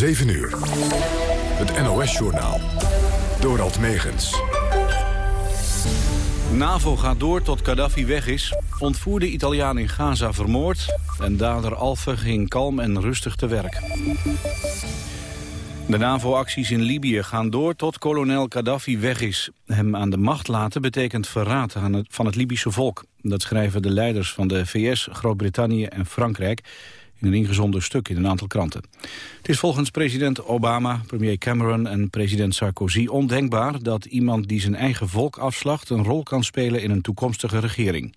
7 uur. Het NOS-journaal. Dorald Megens. NAVO gaat door tot Gaddafi weg is. Ontvoerde Italiaan in Gaza vermoord. En dader Alfe ging kalm en rustig te werk. De NAVO-acties in Libië gaan door tot kolonel Gaddafi weg is. Hem aan de macht laten betekent verraad aan het, van het Libische volk. Dat schrijven de leiders van de VS, Groot-Brittannië en Frankrijk in een ingezonden stuk in een aantal kranten. Het is volgens president Obama, premier Cameron en president Sarkozy ondenkbaar dat iemand die zijn eigen volk afslacht een rol kan spelen in een toekomstige regering.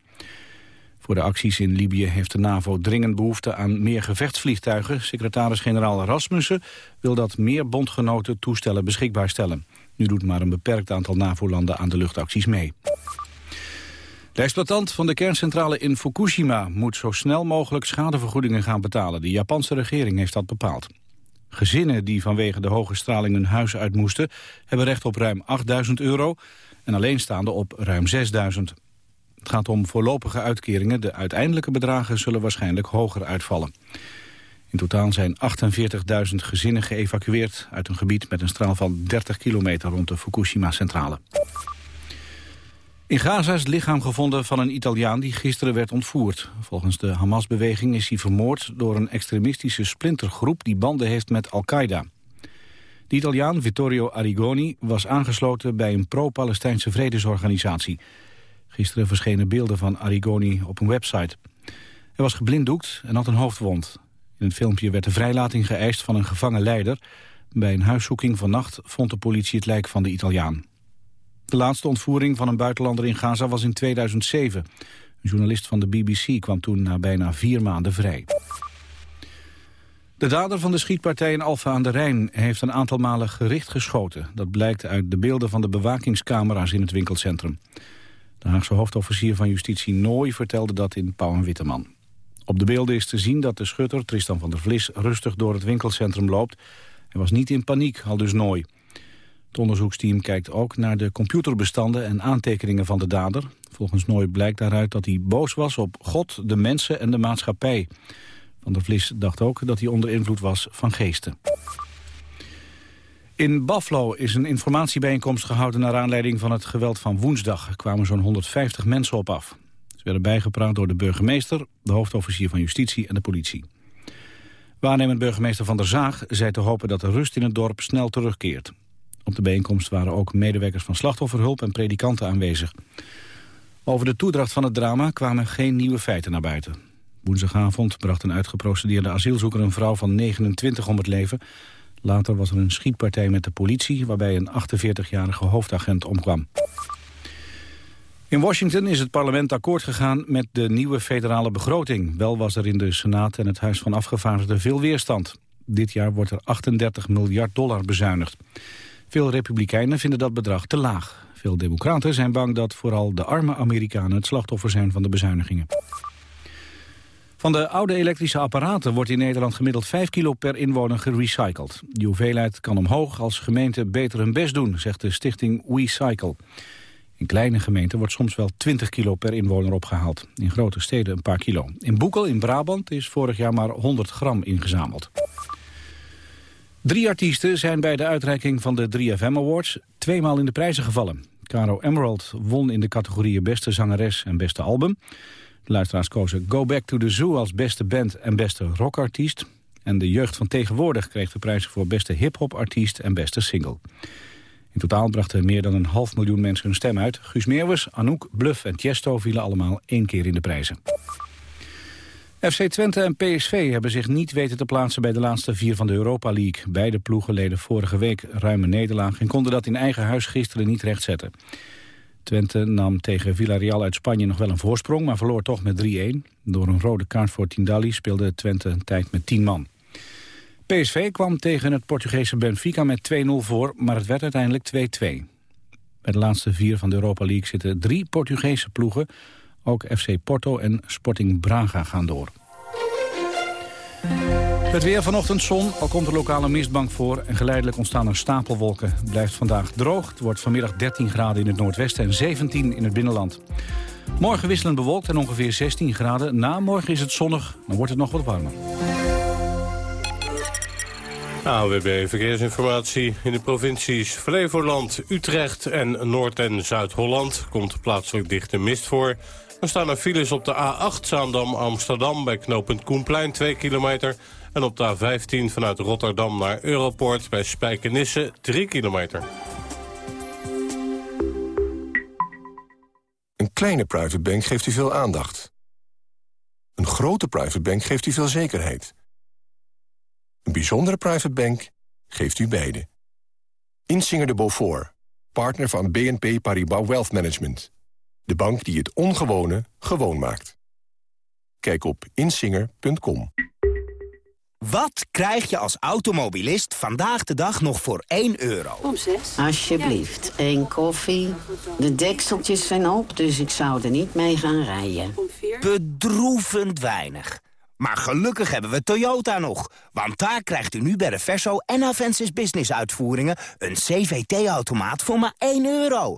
Voor de acties in Libië heeft de NAVO dringend behoefte aan meer gevechtsvliegtuigen. Secretaris-generaal Rasmussen wil dat meer bondgenoten toestellen beschikbaar stellen. Nu doet maar een beperkt aantal NAVO-landen aan de luchtacties mee. De exploitant van de kerncentrale in Fukushima moet zo snel mogelijk schadevergoedingen gaan betalen. De Japanse regering heeft dat bepaald. Gezinnen die vanwege de hoge straling hun huis uit moesten... hebben recht op ruim 8000 euro en alleenstaanden op ruim 6000. Het gaat om voorlopige uitkeringen. De uiteindelijke bedragen zullen waarschijnlijk hoger uitvallen. In totaal zijn 48.000 gezinnen geëvacueerd... uit een gebied met een straal van 30 kilometer rond de Fukushima-centrale. In Gaza is het lichaam gevonden van een Italiaan die gisteren werd ontvoerd. Volgens de Hamas-beweging is hij vermoord door een extremistische splintergroep die banden heeft met Al-Qaeda. De Italiaan Vittorio Arrigoni was aangesloten bij een pro-Palestijnse vredesorganisatie. Gisteren verschenen beelden van Arrigoni op een website. Hij was geblinddoekt en had een hoofdwond. In het filmpje werd de vrijlating geëist van een gevangen leider. Bij een huiszoeking vannacht vond de politie het lijk van de Italiaan. De laatste ontvoering van een buitenlander in Gaza was in 2007. Een journalist van de BBC kwam toen na bijna vier maanden vrij. De dader van de schietpartij in Alfa aan de Rijn heeft een aantal malen gericht geschoten. Dat blijkt uit de beelden van de bewakingscamera's in het winkelcentrum. De Haagse hoofdofficier van justitie Nooy vertelde dat in Pauw en Witteman. Op de beelden is te zien dat de schutter, Tristan van der Vlis, rustig door het winkelcentrum loopt. Hij was niet in paniek, al dus Nooy. Het onderzoeksteam kijkt ook naar de computerbestanden en aantekeningen van de dader. Volgens Nooy blijkt daaruit dat hij boos was op God, de mensen en de maatschappij. Van der Vlis dacht ook dat hij onder invloed was van geesten. In Buffalo is een informatiebijeenkomst gehouden naar aanleiding van het geweld van woensdag. Er kwamen zo'n 150 mensen op af. Ze werden bijgepraat door de burgemeester, de hoofdofficier van justitie en de politie. Waarnemend burgemeester Van der Zaag zei te hopen dat de rust in het dorp snel terugkeert. Op de bijeenkomst waren ook medewerkers van slachtofferhulp en predikanten aanwezig. Over de toedracht van het drama kwamen geen nieuwe feiten naar buiten. Woensdagavond bracht een uitgeprocedeerde asielzoeker een vrouw van 29 om het leven. Later was er een schietpartij met de politie waarbij een 48-jarige hoofdagent omkwam. In Washington is het parlement akkoord gegaan met de nieuwe federale begroting. Wel was er in de Senaat en het Huis van Afgevaardigden veel weerstand. Dit jaar wordt er 38 miljard dollar bezuinigd. Veel republikeinen vinden dat bedrag te laag. Veel democraten zijn bang dat vooral de arme Amerikanen het slachtoffer zijn van de bezuinigingen. Van de oude elektrische apparaten wordt in Nederland gemiddeld 5 kilo per inwoner gerecycled. Die hoeveelheid kan omhoog als gemeenten beter hun best doen, zegt de stichting WeCycle. In kleine gemeenten wordt soms wel 20 kilo per inwoner opgehaald. In grote steden een paar kilo. In Boekel in Brabant is vorig jaar maar 100 gram ingezameld. Drie artiesten zijn bij de uitreiking van de 3FM Awards tweemaal in de prijzen gevallen. Caro Emerald won in de categorieën Beste Zangeres en Beste Album. De luisteraars kozen Go Back to the Zoo als beste band en beste rockartiest. En de jeugd van tegenwoordig kreeg de prijzen voor beste hip-hop artiest en beste single. In totaal brachten meer dan een half miljoen mensen hun stem uit. Guus Meeuwers, Anouk, Bluff en Tiesto vielen allemaal één keer in de prijzen. FC Twente en PSV hebben zich niet weten te plaatsen bij de laatste vier van de Europa League. Beide ploegen leden vorige week ruime nederlaag en konden dat in eigen huis gisteren niet rechtzetten. Twente nam tegen Villarreal uit Spanje nog wel een voorsprong, maar verloor toch met 3-1. Door een rode kaart voor Tindalli speelde Twente een tijd met 10 man. PSV kwam tegen het Portugese Benfica met 2-0 voor, maar het werd uiteindelijk 2-2. Bij de laatste vier van de Europa League zitten drie Portugese ploegen. Ook FC Porto en Sporting Braga gaan door. Het weer vanochtend zon, al komt er lokale mistbank voor... en geleidelijk ontstaan er stapelwolken. Het blijft vandaag droog. Het wordt vanmiddag 13 graden in het noordwesten en 17 in het binnenland. Morgen wisselend bewolkt en ongeveer 16 graden. Na morgen is het zonnig, dan wordt het nog wat warmer. AWB Verkeersinformatie. In de provincies Flevoland, Utrecht en Noord- en Zuid-Holland... komt plaatselijk dichte mist voor. Er staan er files op de A8 Zaandam-Amsterdam... bij knooppunt Koenplein, 2 kilometer... en op de A15 vanuit Rotterdam naar Europoort... bij Spijkenisse, 3 kilometer. Een kleine private bank geeft u veel aandacht. Een grote private bank geeft u veel zekerheid... Een bijzondere private bank geeft u beide. Insinger de Beaufort, partner van BNP Paribas Wealth Management. De bank die het ongewone gewoon maakt. Kijk op insinger.com. Wat krijg je als automobilist vandaag de dag nog voor 1 euro? Om 6. Alsjeblieft, één koffie. De dekseltjes zijn op, dus ik zou er niet mee gaan rijden. Om 4. Bedroevend weinig. Maar gelukkig hebben we Toyota nog. Want daar krijgt u nu bij de Verso en Avensis Business uitvoeringen... een CVT-automaat voor maar 1 euro.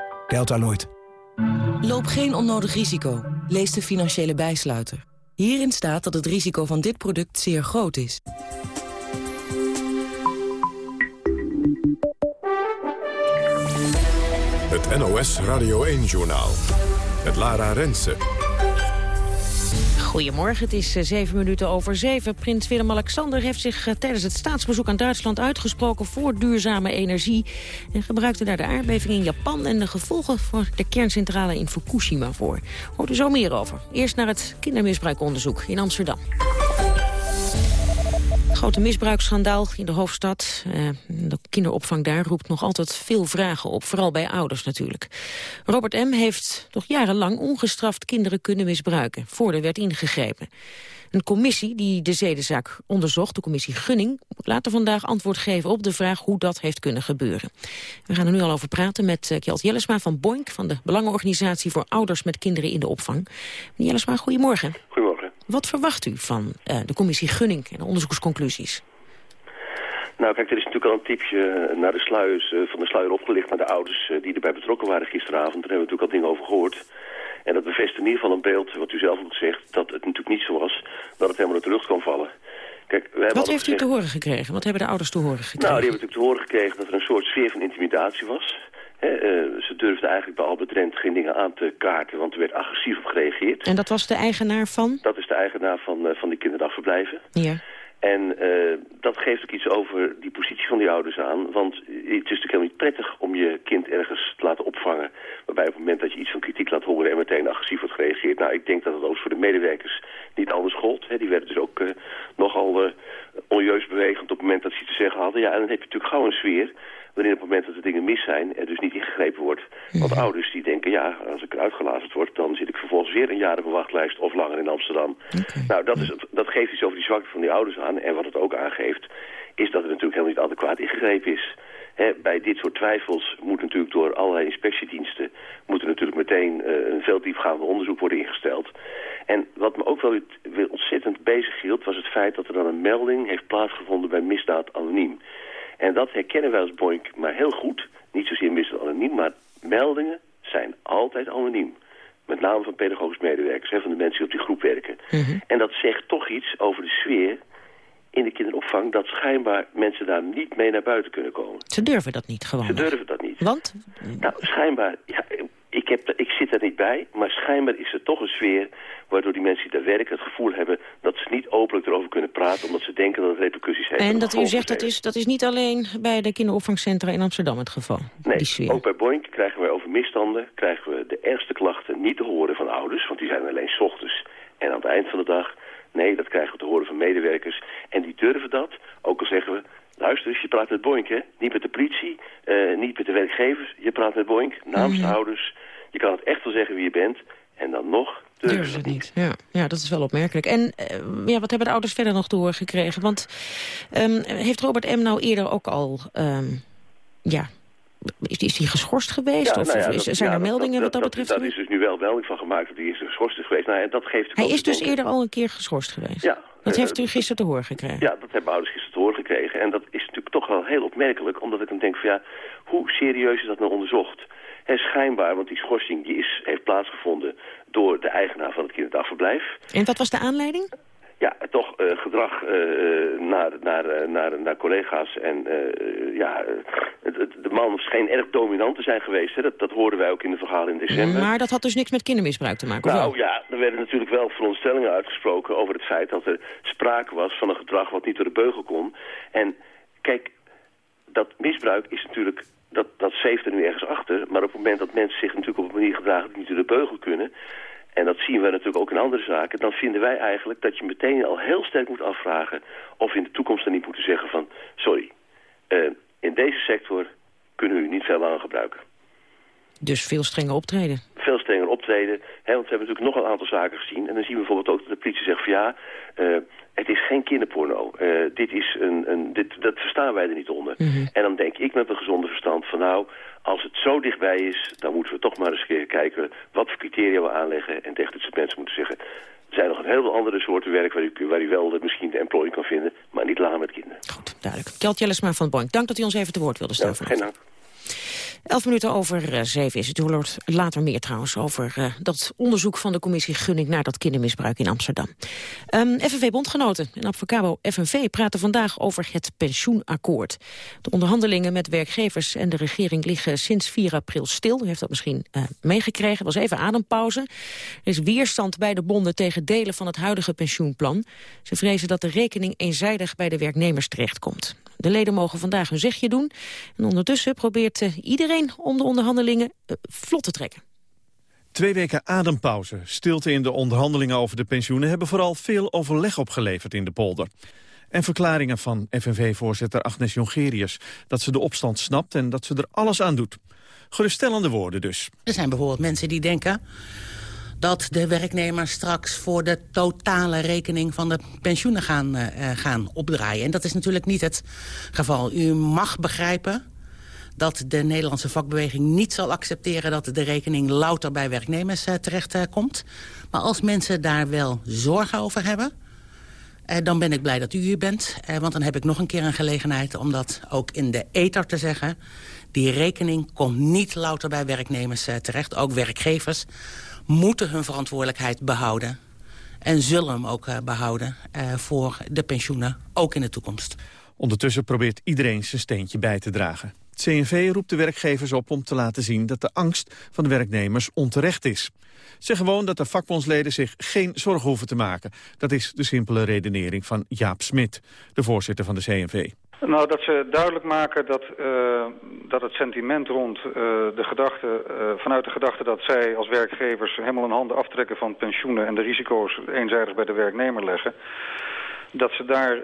Deltaloid. Loop geen onnodig risico. Lees de financiële bijsluiter. Hierin staat dat het risico van dit product zeer groot is. Het NOS Radio 1-journaal. Het Lara Rensen. Goedemorgen, het is eh, zeven minuten over zeven. Prins Willem-Alexander heeft zich eh, tijdens het staatsbezoek aan Duitsland uitgesproken voor duurzame energie. En gebruikte daar de aardbeving in Japan en de gevolgen voor de kerncentrale in Fukushima voor. Hoort u zo meer over. Eerst naar het kindermisbruikonderzoek in Amsterdam grote misbruiksschandaal in de hoofdstad. Uh, de kinderopvang daar roept nog altijd veel vragen op, vooral bij ouders natuurlijk. Robert M. heeft toch jarenlang ongestraft kinderen kunnen misbruiken, voor er werd ingegrepen. Een commissie die de zedenzaak onderzocht, de commissie Gunning... later vandaag antwoord geven op de vraag hoe dat heeft kunnen gebeuren. We gaan er nu al over praten met uh, Kjeld Jellesma van Boink... van de Belangenorganisatie voor Ouders met Kinderen in de Opvang. Meneer Jellesma, goedemorgen. Goedemorgen. Wat verwacht u van uh, de commissie Gunning en de onderzoeksconclusies? Nou, kijk, er is natuurlijk al een tipje naar de sluiers, uh, van de sluier opgelicht naar de ouders uh, die erbij betrokken waren gisteravond. Daar hebben we natuurlijk al dingen over gehoord. En dat bevestigt in ieder geval een beeld, wat u zelf ook zegt, dat het natuurlijk niet zo was dat het helemaal naar terug kan vallen. Kijk, we wat heeft gezegd... u te horen gekregen? Wat hebben de ouders te horen gekregen? Nou, die hebben natuurlijk te horen gekregen dat er een soort sfeer van intimidatie was. He, uh, ze durfden eigenlijk bij Albert Rent geen dingen aan te kaarten, want er werd agressief op gereageerd. En dat was de eigenaar van? Dat is de eigenaar van, uh, van die kinderdagverblijven. Ja. En uh, dat geeft ook iets over die positie van die ouders aan. Want het is natuurlijk helemaal niet prettig om je kind ergens te laten opvangen. Waarbij op het moment dat je iets van kritiek laat horen en meteen agressief wordt gereageerd. Nou, ik denk dat het ook voor de medewerkers niet anders gold. Hè. Die werden dus ook uh, nogal uh, onjuist bewegend op het moment dat ze iets te zeggen hadden. Ja, en dan heb je natuurlijk gauw een sfeer wanneer op het moment dat de dingen mis zijn er dus niet ingegrepen wordt. Want ouders die denken, ja, als ik eruit gelazerd word, dan zit ik vervolgens weer een jaar op een wachtlijst of langer in Amsterdam. Okay. Nou, dat, is, dat geeft iets over die zwakte van die ouders aan. En wat het ook aangeeft, is dat er natuurlijk helemaal niet adequaat ingegrepen is. He, bij dit soort twijfels moet natuurlijk door allerlei inspectiediensten... moet er natuurlijk meteen uh, een veel diepgaande onderzoek worden ingesteld. En wat me ook wel ontzettend bezig hield... was het feit dat er dan een melding heeft plaatsgevonden bij misdaad anoniem. En dat herkennen wij als Boink maar heel goed. Niet zozeer misdaad anoniem, maar meldingen zijn altijd anoniem. Met name van pedagogisch medewerkers, hè, van de mensen die op die groep werken. Mm -hmm. En dat zegt toch iets over de sfeer in de kinderopvang... dat schijnbaar mensen daar niet mee naar buiten kunnen komen. Ze durven dat niet gewoon? Ze durven dat niet. Want? Nou, schijnbaar... Ja, ik, heb, ik zit er niet bij, maar schijnbaar is er toch een sfeer... waardoor die mensen die daar werken het gevoel hebben... dat ze niet openlijk erover kunnen praten... omdat ze denken dat het repercussies heeft. En dat u zegt, dat is, dat is niet alleen bij de kinderopvangcentra in Amsterdam het geval? Nee, die sfeer. ook bij Boink krijgen we over misstanden... krijgen we de ergste klachten niet te horen van ouders... want die zijn alleen s ochtends en aan het eind van de dag... Nee, dat krijgen we te horen van medewerkers. En die durven dat, ook al zeggen we... Luister eens, je praat met Boink, hè? Niet met de politie, uh, niet met de werkgevers. Je praat met Boink, Mhm. de ouders. Je kan het echt wel zeggen wie je bent. En dan nog Durven ze het niet. Ja. ja, dat is wel opmerkelijk. En uh, ja, wat hebben de ouders verder nog doorgekregen? Want um, heeft Robert M. nou eerder ook al... Um, ja, is, is hij geschorst geweest? Ja, of, nou ja, dat, zijn ja, er meldingen wat dat, betreft? Dat, is dus nu wel melding van gemaakt dat hij is geschorst is geweest. Nou, en dat geeft hij is dus eerder al een keer geschorst geweest? Ja. Dat heeft u gisteren te horen gekregen? Ja, dat hebben ouders gisteren te horen gekregen. En dat toch wel heel opmerkelijk, omdat ik dan denk van ja, hoe serieus is dat nou onderzocht? En schijnbaar, want die schorsing die is, heeft plaatsgevonden door de eigenaar van het kinderdagverblijf. En wat was de aanleiding? Ja, toch uh, gedrag uh, naar, naar, naar, naar collega's. En uh, ja, de man scheen erg dominant te zijn geweest. Hè. Dat, dat hoorden wij ook in de verhalen in december. Maar dat had dus niks met kindermisbruik te maken, Nou ja, er werden natuurlijk wel veronderstellingen uitgesproken over het feit dat er sprake was van een gedrag wat niet door de beugel kon. En kijk, dat misbruik is natuurlijk dat, dat zeeft er nu ergens achter. Maar op het moment dat mensen zich natuurlijk op een manier gedragen die niet door de beugel kunnen... en dat zien we natuurlijk ook in andere zaken... dan vinden wij eigenlijk dat je meteen al heel sterk moet afvragen... of in de toekomst dan niet moeten zeggen van... sorry, uh, in deze sector kunnen we u niet veel langer gebruiken. Dus veel strenger optreden? Veel strenger optreden. Hè, want we hebben natuurlijk nog een aantal zaken gezien. En dan zien we bijvoorbeeld ook dat de politie zegt van ja... Uh, het is geen kinderporno. Uh, dit is een, een, dit, dat verstaan wij er niet onder. Mhm. Mm -hmm. En dan denk ik met een gezonde verstand van nou... als het zo dichtbij is, dan moeten we toch maar eens kijken... wat voor criteria we aanleggen. En tegen dit soort mensen moeten zeggen... er zijn nog een heel veel andere soorten werk... waar u, waar u wel misschien de employee kan vinden... maar niet langer met kinderen. Goed, duidelijk. Kjeld Jellesma van Boink, dank dat u ons even te woord wilde stellen. Ja, geen dank. Elf minuten over uh, zeven is het. U hoort later meer trouwens over uh, dat onderzoek van de commissie Gunning naar dat kindermisbruik in Amsterdam. Um, FNV-bondgenoten en Advocabo FNV praten vandaag over het pensioenakkoord. De onderhandelingen met werkgevers en de regering liggen sinds 4 april stil. U heeft dat misschien uh, meegekregen. Was even adempauze. Er is weerstand bij de bonden tegen delen van het huidige pensioenplan. Ze vrezen dat de rekening eenzijdig bij de werknemers terechtkomt. De leden mogen vandaag hun zegje doen. En ondertussen probeert uh, iedereen om de onderhandelingen uh, vlot te trekken. Twee weken adempauze, stilte in de onderhandelingen over de pensioenen... hebben vooral veel overleg opgeleverd in de polder. En verklaringen van FNV-voorzitter Agnes Jongerius... dat ze de opstand snapt en dat ze er alles aan doet. Geruststellende woorden dus. Er zijn bijvoorbeeld mensen die denken dat de werknemers straks voor de totale rekening van de pensioenen gaan, uh, gaan opdraaien. En dat is natuurlijk niet het geval. U mag begrijpen dat de Nederlandse vakbeweging niet zal accepteren... dat de rekening louter bij werknemers uh, terecht uh, komt. Maar als mensen daar wel zorgen over hebben... Dan ben ik blij dat u hier bent. want dan heb ik nog een keer een gelegenheid om dat ook in de ether te zeggen. Die rekening komt niet louter bij werknemers terecht. Ook werkgevers moeten hun verantwoordelijkheid behouden. En zullen hem ook uh, behouden uh, voor de pensioenen, ook in de toekomst. Ondertussen probeert iedereen zijn steentje bij te dragen. Het CNV roept de werkgevers op om te laten zien dat de angst van de werknemers onterecht is. Zeg gewoon dat de vakbondsleden zich geen zorgen hoeven te maken. Dat is de simpele redenering van Jaap Smit, de voorzitter van de CNV. Nou, dat ze duidelijk maken dat, uh, dat het sentiment rond uh, de gedachte, uh, vanuit de gedachte dat zij als werkgevers helemaal een handen aftrekken van pensioenen en de risico's eenzijdig bij de werknemer leggen, dat ze daar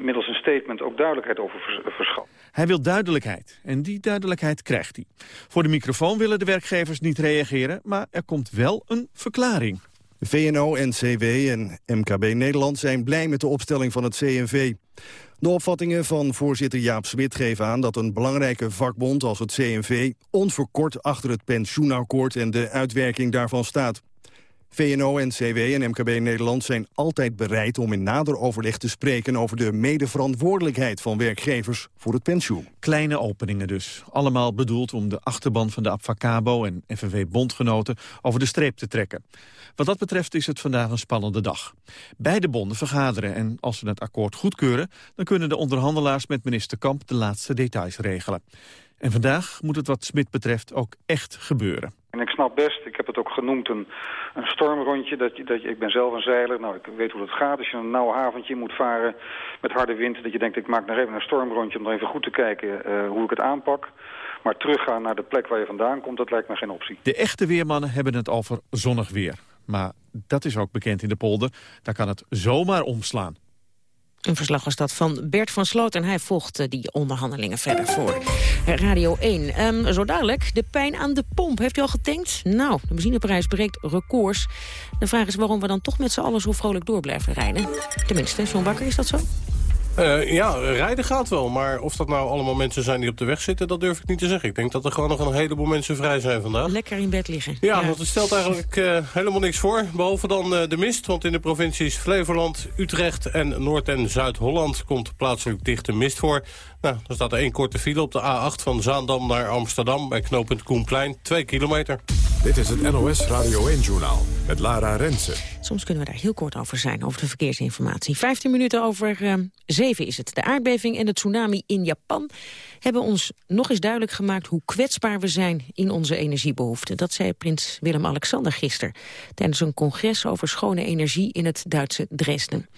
middels een statement ook duidelijkheid over vers verschaffen. Hij wil duidelijkheid en die duidelijkheid krijgt hij. Voor de microfoon willen de werkgevers niet reageren, maar er komt wel een verklaring. VNO, NCW en MKB Nederland zijn blij met de opstelling van het CNV. De opvattingen van voorzitter Jaap Smit geven aan dat een belangrijke vakbond als het CNV onverkort achter het pensioenakkoord en de uitwerking daarvan staat. VNO, NCW en MKB Nederland zijn altijd bereid om in nader overleg te spreken over de medeverantwoordelijkheid van werkgevers voor het pensioen. Kleine openingen dus. Allemaal bedoeld om de achterban van de Abfacabo en FNV-bondgenoten over de streep te trekken. Wat dat betreft is het vandaag een spannende dag. Beide bonden vergaderen en als ze het akkoord goedkeuren... dan kunnen de onderhandelaars met minister Kamp de laatste details regelen. En vandaag moet het wat Smit betreft ook echt gebeuren. En ik snap best, ik heb het ook genoemd, een, een stormrondje. Dat dat ik ben zelf een zeiler, nou ik weet hoe dat gaat. Als je een nauw haventje moet varen met harde wind... dat je denkt, ik maak nog even een stormrondje om er even goed te kijken uh, hoe ik het aanpak. Maar teruggaan naar de plek waar je vandaan komt, dat lijkt me geen optie. De echte weermannen hebben het over zonnig weer. Maar dat is ook bekend in de polder. Daar kan het zomaar omslaan. Een verslag was dat van Bert van Sloot en hij volgt eh, die onderhandelingen verder voor Radio 1. Um, zo dadelijk, de pijn aan de pomp. Heeft u al getankt? Nou, de benzineprijs breekt records. De vraag is waarom we dan toch met z'n allen zo vrolijk door blijven rijden. Tenminste, John Bakker, is dat zo? Uh, ja, rijden gaat wel. Maar of dat nou allemaal mensen zijn die op de weg zitten... dat durf ik niet te zeggen. Ik denk dat er gewoon nog een heleboel mensen vrij zijn vandaag. Lekker in bed liggen. Ja, ja. dat stelt eigenlijk uh, helemaal niks voor. Behalve dan uh, de mist. Want in de provincies Flevoland, Utrecht en Noord- en Zuid-Holland... komt plaatselijk dichte mist voor. Nou, er staat één korte file op de A8 van Zaandam naar Amsterdam... bij knooppunt Koenplein, 2 kilometer. Dit is het NOS Radio 1-journaal met Lara Rensen. Soms kunnen we daar heel kort over zijn, over de verkeersinformatie. 15 minuten over uh, 7 is het. De aardbeving en de tsunami in Japan hebben ons nog eens duidelijk gemaakt... hoe kwetsbaar we zijn in onze energiebehoeften. Dat zei prins Willem-Alexander gisteren... tijdens een congres over schone energie in het Duitse Dresden.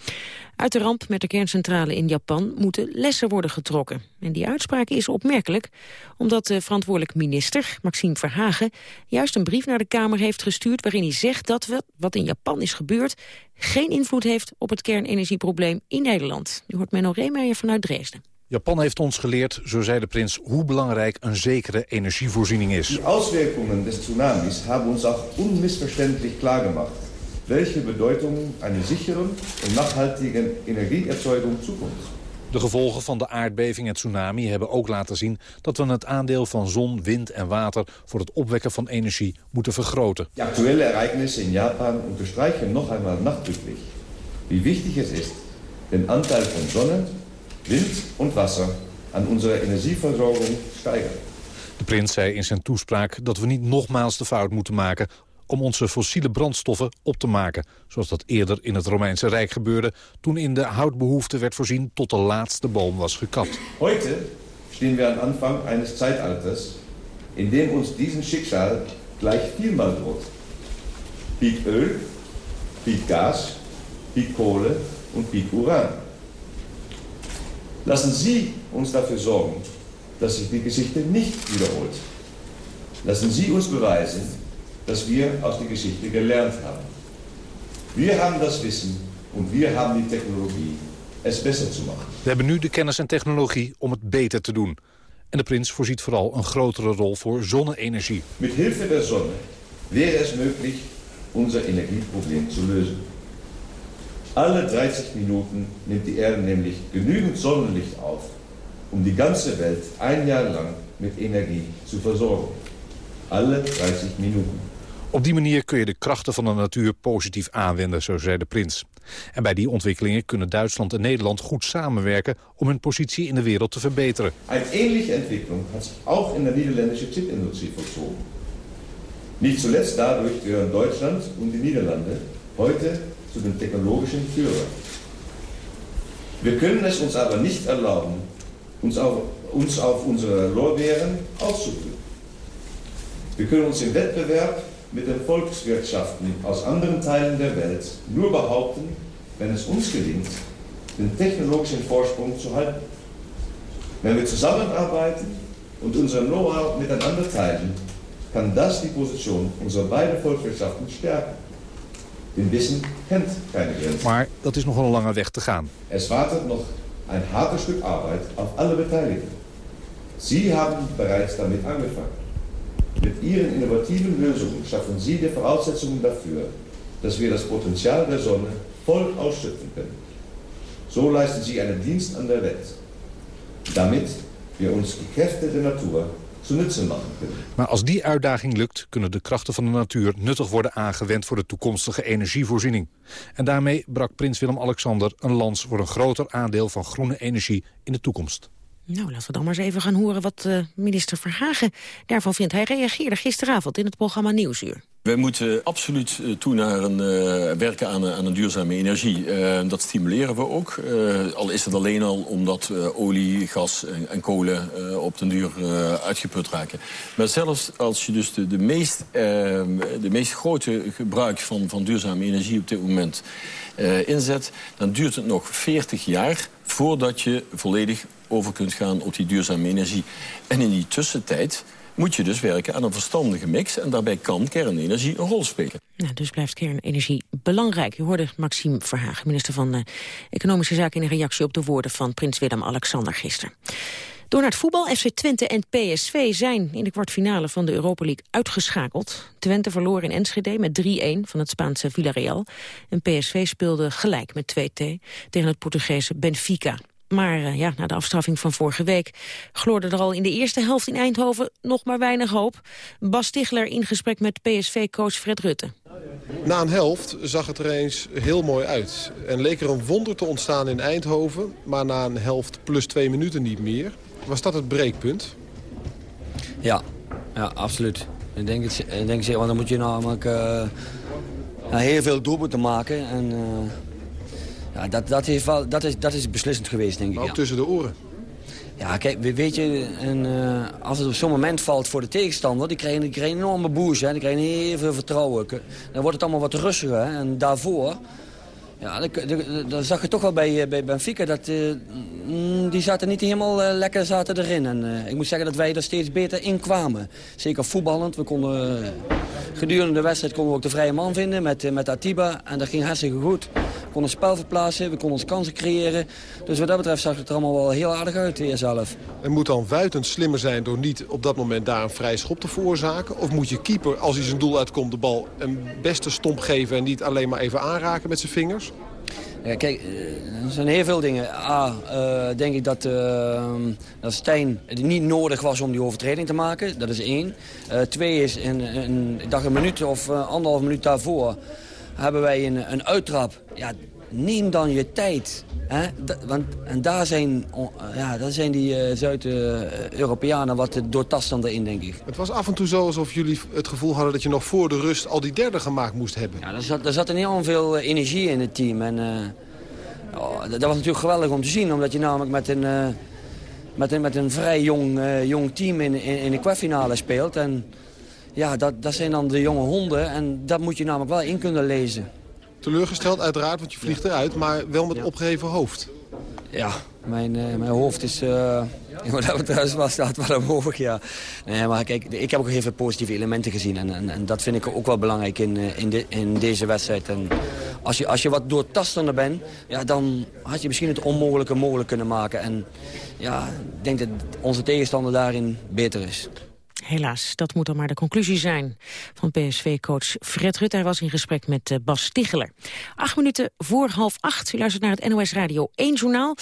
Uit de ramp met de kerncentrale in Japan moeten lessen worden getrokken. En die uitspraak is opmerkelijk, omdat de verantwoordelijk minister, Maxime Verhagen, juist een brief naar de Kamer heeft gestuurd waarin hij zegt dat wat in Japan is gebeurd geen invloed heeft op het kernenergieprobleem in Nederland. U hoort Menno Reemeijer vanuit Dresden. Japan heeft ons geleerd, zo zei de prins, hoe belangrijk een zekere energievoorziening is. De uitwerkingen des tsunamis hebben ons ook onmisverständlich klargemacht welche Bedeutung eine sichere und nachhaltige Energieerzeugung zukommt. De gevolgen van de aardbeving en tsunami hebben ook laten zien dat we het aandeel van zon, wind en water voor het opwekken van energie moeten vergroten. De actuele ereignissen in Japan onderstreichen nog einmal nachdrücklich, wie wichtig het is den Anteil van zonne, wind en wasser aan onze energieversorgung steigern. De prins zei in zijn toespraak dat we niet nogmaals de fout moeten maken om onze fossiele brandstoffen op te maken. Zoals dat eerder in het Romeinse Rijk gebeurde... toen in de houtbehoefte werd voorzien tot de laatste boom was gekapt. Heute stehen we aan Anfang eines Zeitalters... in dem ons diesen Schicksal gleich vielmal droht. Piek Öl, Piek Gas, Piek Kohle und Piek Uran. Lassen Sie uns dafür sorgen, dass sich die Geschichte nicht wiederholt. Lassen Sie uns beweisen, dass wir aus der Geschichte gelernt haben. Wir haben das Wissen und wir haben die Technologie, es besser zu machen. We hebben nu de kennis en technologie om het beter te doen. En de prins voorziet vooral een grotere rol voor zonne-energie. Met Hilfe der Sonne wäre es möglich, unser Energieproblem zu lösen. Alle 30 Minuten nimmt die Erde nämlich genügend Sonnenlicht auf, um die ganze Welt ein Jahr lang mit Energie zu versorgen. Alle 30 Minuten. Op die manier kun je de krachten van de natuur positief aanwenden, zo zei de prins. En bij die ontwikkelingen kunnen Duitsland en Nederland goed samenwerken om hun positie in de wereld te verbeteren. Een ähnliche Entwicklung hat sich auch in der niederländischen Chipindustrie vollzogen. Nicht zuletzt dadurch gehören Deutschland und die Niederlande heute zu den technologischen Führern. Wir können es uns aber nicht erlauben, uns auf, uns auf unsere Lorbeeren auszuruhen. Wir können uns im Wettbewerb mit den Volkswirtschaften aus anderen Teilen der Welt nur behaupten, wenn es uns gelingt, den technologischen Vorsprung zu halten. Wenn wir zusammenarbeiten und unser Know-how miteinander teilen, kann das die Position unserer beiden Volkswirtschaften stärken. Denn Wissen kennt keine Grenzen. Maar dat is nog een lange weg te gaan. Es wartet noch ein hartes Stück Arbeit auf alle Beteiligten. Sie haben bereits damit angefangen. Mit Ihren innovativen Lösungen schaffen Sie die Voraussetzungen dafür, dass wir das Potenzial der Sonne voll ausschöpfen können. So leisten Sie einen Dienst an der Welt, damit wir uns die Kräfte der Natur zunutze machen kunnen. Maar als die uitdaging lukt, kunnen de krachten van de natuur nuttig worden aangewend voor de toekomstige energievoorziening. En daarmee brak prins Willem-Alexander een lans voor een groter aandeel van groene energie in de toekomst. Nou, laten we dan maar eens even gaan horen wat uh, minister Verhagen daarvan vindt. Hij reageerde gisteravond in het programma Nieuwsuur. We moeten absoluut uh, toe naar een, uh, werken aan, aan, een duurzame energie. dat stimuleren we ook. al is het alleen al omdat olie, gas en, en kolen op den duur uitgeput raken. Maar zelfs als je dus de, de, meest, de meest grote gebruik van, van duurzame energie op dit moment inzet... dan duurt het nog 40 jaar voordat je volledig over kunt gaan op die duurzame energie. En in die tussentijd moet je dus werken aan een verstandige mix... en daarbij kan kernenergie een rol spelen. Nou, dus blijft kernenergie belangrijk. U hoorde Maxime Verhagen, minister van uh, Economische Zaken... in een reactie op de woorden van prins Willem-Alexander gisteren. Door naar het voetbal, FC Twente en PSV zijn in de kwartfinale van de Europa League uitgeschakeld. Twente verloor in Enschede met 3-1 van het Spaanse Villarreal. En PSV speelde gelijk met 2-T tegen het Portugese Benfica. Maar uh, ja, na de afstraffing van vorige week gloorde er al in de eerste helft in Eindhoven nog maar weinig hoop. Bas Tichler in gesprek met PSV-coach Fred Rutte. Na een helft zag het er eens heel mooi uit. En leek er een wonder te ontstaan in Eindhoven, maar na een helft plus twee minuten niet meer. Was dat het breekpunt? Ja, ja absoluut. Ik denk, het, ik denk want dan moet je namelijk uh, heel veel doelpunten maken. En, uh, ja, dat, dat, heeft wel, dat, is, dat is beslissend geweest, denk ik. ook tussen de oren? Ja, kijk, weet je, en, uh, als het op zo'n moment valt voor de tegenstander... die krijgen, die krijgen een enorme boost, hè, die krijgen heel veel vertrouwen. Dan wordt het allemaal wat rustiger. Hè, en daarvoor ja, dat zag je toch wel bij, eh, bij Benfica. Dat, uh, die zaten niet helemaal uh, lekker zaten erin. En ik moet zeggen dat wij er steeds beter in kwamen. Zeker voetballend. We konden, gedurende de wedstrijd konden we ook de vrije man vinden met, met Atiba. En dat ging hartstikke goed. We konden spel verplaatsen, we konden ons kansen creëren. Dus wat dat betreft zag het er allemaal wel heel aardig uit weer zelf. En moet dan Wuitend slimmer zijn door niet op dat moment daar een vrij schop te veroorzaken? Of moet je keeper, als hij zijn doel uitkomt, de bal een beste stomp geven... en niet alleen maar even aanraken met zijn vingers? Ja, kijk, eh, er zijn heel veel dingen. A, uh, denk ik dat, uh, dat Stijn niet nodig was om die overtreding te maken. Dat is één. Uh, twee is, in, in, ik dacht een minuut of anderhalf minuut daarvoor... hebben wij een, een uittrap. Ja, neem dan je tijd. Hè? want, en daar zijn, ja, daar zijn die uh, Zuid-Europeanen wat doortastender in, denk ik. Het was af en toe zo alsof jullie het gevoel hadden... dat je nog voor de rust al die derde gemaakt moest hebben. Ja, er zat, er zat enorm veel eh, energie in het team. En, uh, oh, dat, was natuurlijk geweldig om te zien. Omdat je namelijk met een, uh, met een, met een vrij jong, jong team in, in, in de kwartfinale speelt. En ja, dat, dat zijn dan de jonge honden. En dat moet je namelijk wel in kunnen lezen. Teleurgesteld uiteraard, want je vliegt eruit, maar wel met opgeheven hoofd. Ja, mijn, uh, mijn hoofd is... Uh, wat dat betreft was dat wel omhoog, ja. Nee, maar kijk, ik heb ook heel veel positieve elementen gezien. En, en, en dat vind ik ook wel belangrijk in, eh, in, de, in deze wedstrijd. En als je, als je wat doortastender bent, ja, dan had je misschien het onmogelijke mogelijk kunnen maken. En ja, ik denk dat onze tegenstander daarin beter is. Helaas, dat moet dan maar de conclusie zijn van PSV-coach Fred Rutte. Hij was in gesprek met uh, Bas Ticheler. Acht minuten voor half acht. U luistert naar het NOS Radio 1 journaal.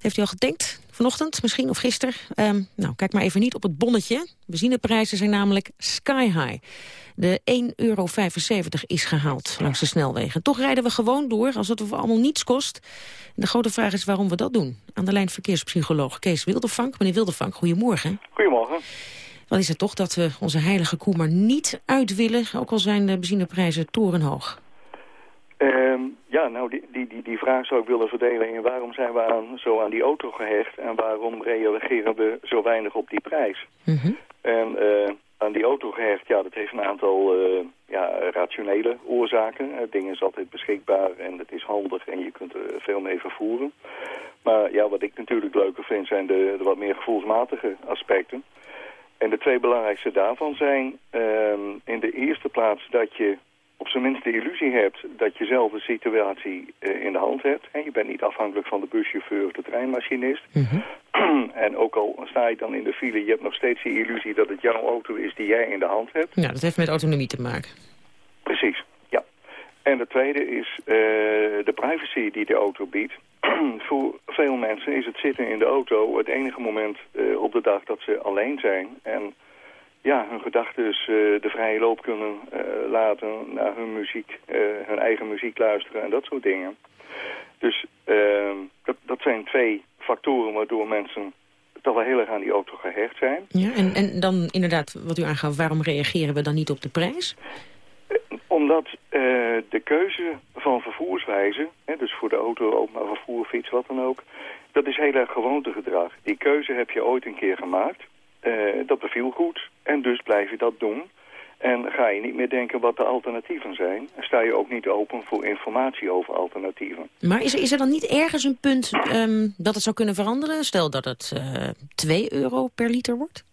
Heeft u al gedenkt? Vanochtend, misschien, of gisteren? Um, nou, kijk maar even niet op het bonnetje. Benzineprijzen zijn namelijk sky high. De 1,75 euro is gehaald langs de snelwegen. Toch rijden we gewoon door, als het allemaal niets kost. de grote vraag is waarom we dat doen. Aan de lijn verkeerspsycholoog Kees Wildervank. Meneer Wildervank, goedemorgen. Goedemorgen. Dan is het toch dat we onze heilige koe maar niet uit willen... ook al zijn de benzineprijzen torenhoog. Uh, ja, nou, die, die, die, die vraag zou ik willen verdelen in waarom zijn we aan, zo aan die auto gehecht... en waarom reageren we zo weinig op die prijs. Mhm. En uh, aan die auto gehecht, ja, dat heeft een aantal uh, ja, rationele oorzaken. Het ding is altijd beschikbaar en het is handig en je kunt er veel mee vervoeren. Maar ja, wat ik natuurlijk leuker vind zijn de, de wat meer gevoelsmatige aspecten. En de twee belangrijkste daarvan zijn ehm, in de eerste plaats dat je op zijn minst de illusie hebt dat je zelf de situatie uh, in de hand hebt. En je bent niet afhankelijk van de buschauffeur of de treinmachinist. Mhm. en ook al sta je dan in de file, je hebt nog steeds die illusie dat het jouw auto is die jij in de hand hebt. Ja, dat heeft met autonomie te maken. Precies, ja. En de tweede is uh, de privacy die de auto biedt. voor veel mensen is het zitten in de auto het enige moment uh, op de dag dat ze alleen zijn. En ja, hun gedachten uh, de vrije loop kunnen uh, laten naar hun muziek, hun eigen muziek luisteren en dat soort dingen. Dus ehm, dat, dat zijn twee factoren waardoor mensen toch wel heel erg aan die auto gehecht zijn. Ja, en, en dan inderdaad, wat u aangaf, waarom reageren we dan niet op de prijs? Omdat uh, de keuze van vervoerswijze, hè, dus voor de auto, openbaar vervoer, fiets, wat dan ook, dat is heel erg gewoontegedrag. Die keuze heb je ooit een keer gemaakt. Uh, dat beviel goed en dus blijf je dat doen. En ga je niet meer denken wat de alternatieven zijn. En sta je ook niet open voor informatie over alternatieven. Maar is er, is er dan niet ergens een punt um, dat het zou kunnen veranderen? Stel dat het uh, 2 euro per liter wordt?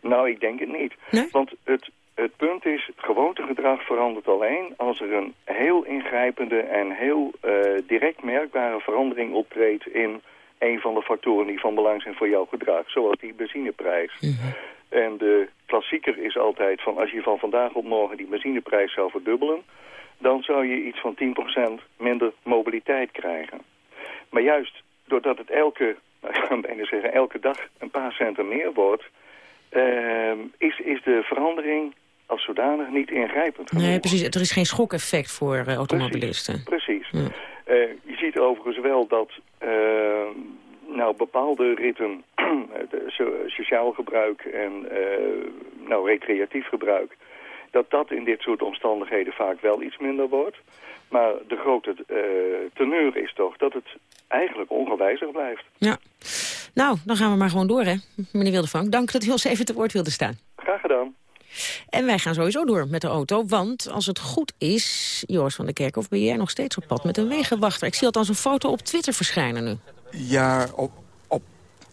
Nou, ik denk het niet. Nee? Want het het punt is, gewoontegedrag verandert alleen als er een heel ingrijpende en heel uh, direct merkbare verandering optreedt in een van de factoren die van belang zijn voor jouw gedrag, zoals die benzineprijs. En de klassieker is altijd van als je van vandaag op morgen die benzineprijs zou verdubbelen, dan zou je iets van 10% minder mobiliteit krijgen. Maar juist doordat het elke, ik kan bijna zeggen, elke dag een paar centen meer wordt, uh, is, is de verandering als zodanig niet ingrijpend. Nee, precies. Er is geen schokeffect voor uh, automobilisten. Precies. precies. Ja. Uh, je ziet overigens wel dat uh, nou, bepaalde ritten, sociaal gebruik en nou, recreatief gebruik, dat dat in dit soort omstandigheden vaak wel iets minder wordt. Maar de grote teneur is toch dat het eigenlijk ongewijzigd blijft. Ja. Nou, dan gaan we maar gewoon door, hè, meneer Wildevang. Dank dat u ons even te woord wilde staan. Graag gedaan. En wij gaan sowieso door met de auto, want als het goed is... Joris van der Kerkhof, ben jij nog steeds op pad met een wegenwachter. Ik zie althans een foto op Twitter verschijnen nu. Ja, op,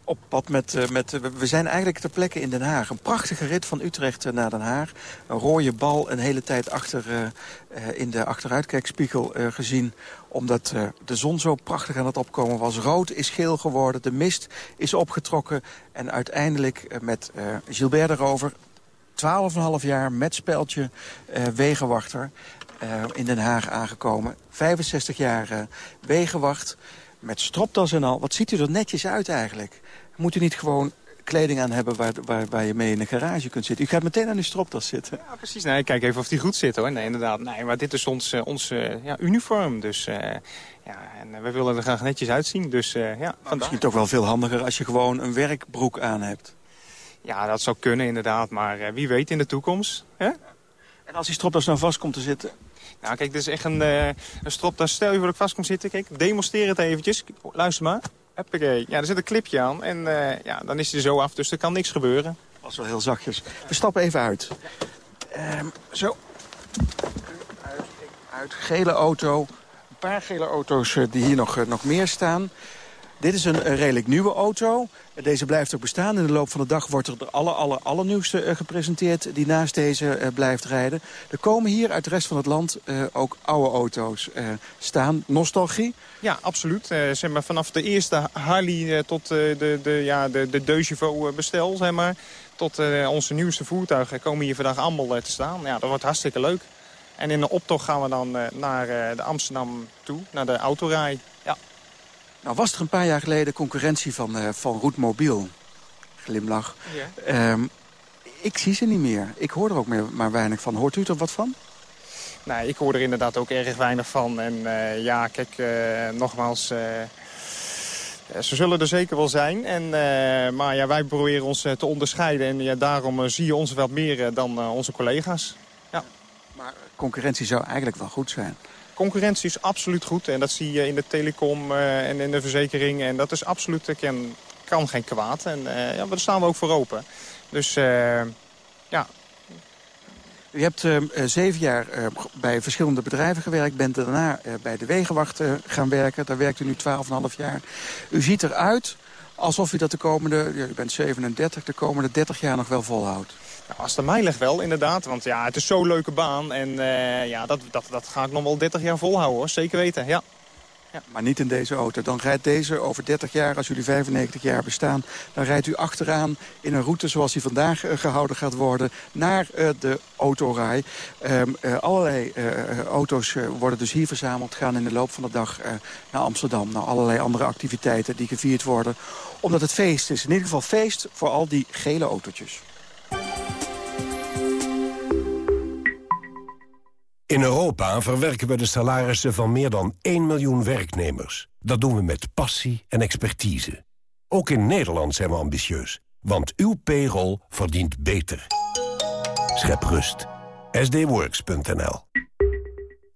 op, pad met, uh, met... Uh, we zijn eigenlijk ter plekke in Den Haag. Een prachtige rit van Utrecht uh, naar Den Haag. Een rode bal een hele tijd achter, in de achteruitkijkspiegel gezien omdat de zon zo prachtig aan het opkomen was. Rood is geel geworden, de mist is opgetrokken. En uiteindelijk met Gilbert erover 12,5 jaar met speldje uh, wegenwachter uh, in Den Haag aangekomen. 65 jaar uh, wegenwacht met stropdas en al. Wat ziet u er netjes uit eigenlijk? Moet u niet gewoon kleding aan hebben waar, waar, waar je mee in een garage kunt zitten. U gaat meteen aan uw stropdas zitten. Ja, precies. Nee, kijk even of die goed zit hoor. Nee, inderdaad. Nee, maar dit is ons, uh, ons uh, ja, uniform. Dus uh, ja, en we willen er graag netjes uitzien. Dus ja. Maar misschien toch wel veel handiger als je gewoon een werkbroek aan hebt. Ja, dat zou kunnen inderdaad, maar uh, wie weet in de toekomst. Hè? En als die stropdas nou vast komt te zitten? Nou kijk, dit is echt een, uh, een stropdas. Stel je voor dat ik vast komt zitten. Kijk, demonstreer het eventjes. Luister maar. Huppakee. Ja, er zit een clipje aan en uh, ja, dan is hij zo af, dus er kan niks gebeuren. Dat was wel heel zachtjes. We stappen even uit. Um, zo. Uit, uit. Gele auto. Een paar gele auto's die hier nog, nog meer staan. Dit is een redelijk nieuwe auto. Deze blijft ook bestaan. In de loop van de dag wordt er de alle, alle, allernieuwste uh, gepresenteerd die naast deze uh, blijft rijden. Er komen hier uit de rest van het land uh, ook oude auto's staan. Nostalgie? Ja, absoluut. zeg maar, vanaf de eerste Harley tot de, de, ja, de, de Deux bestel, zeg maar, tot onze nieuwste voertuigen komen hier vandaag allemaal te staan. Ja, dat wordt hartstikke leuk. En in de optocht gaan we dan naar de Amsterdam toe, naar de autorij. Nou was er een paar jaar geleden concurrentie van, uh, van Roetmobiel. Glimlach. Ja. Um, ik zie ze niet meer. Ik hoor er ook meer, maar weinig van. Hoort u er wat van? Nee, ik hoor er inderdaad ook erg weinig van. En uh, ja, kijk, uh, nogmaals... ze zullen er zeker wel zijn. En, maar ja, wij proberen ons te onderscheiden. En ja, daarom zie je ons wel meer dan onze collega's. Ja. Maar concurrentie zou eigenlijk wel goed zijn concurrentie is absoluut goed. En dat zie je in de telecom uh, en in de verzekering. En dat is absoluut, kan, kan geen kwaad. En uh, ja, daar staan we ook voor open. Dus uh, ja. U hebt zeven jaar bij verschillende bedrijven gewerkt. Bent daarna bij de Wegenwacht gaan werken. Daar werkt u nu 12,5 jaar. U ziet eruit alsof u dat de komende, u bent 37, de komende 30 jaar nog wel volhoudt. Nou, ligt wel, inderdaad. Want ja, het is zo'n leuke baan. En uh, ja, dat, dat, dat ga ik nog wel 30 jaar volhouden, hoor. Zeker weten, ja. ja. Maar niet in deze auto. Dan rijdt deze over 30 jaar, als jullie 95 jaar bestaan... dan rijdt u achteraan in een route zoals die vandaag uh, gehouden gaat worden... naar uh, de autorij. Um, allerlei auto's worden dus hier verzameld... gaan in de loop van de dag naar Amsterdam... naar allerlei andere activiteiten die gevierd worden. Omdat het feest is. In ieder geval feest voor al die gele autootjes. In Europa verwerken we de salarissen van meer dan 1 miljoen werknemers. Dat doen we met passie en expertise. Ook in Nederland zijn we ambitieus, want uw payroll verdient beter. Schep rust. sdworks.nl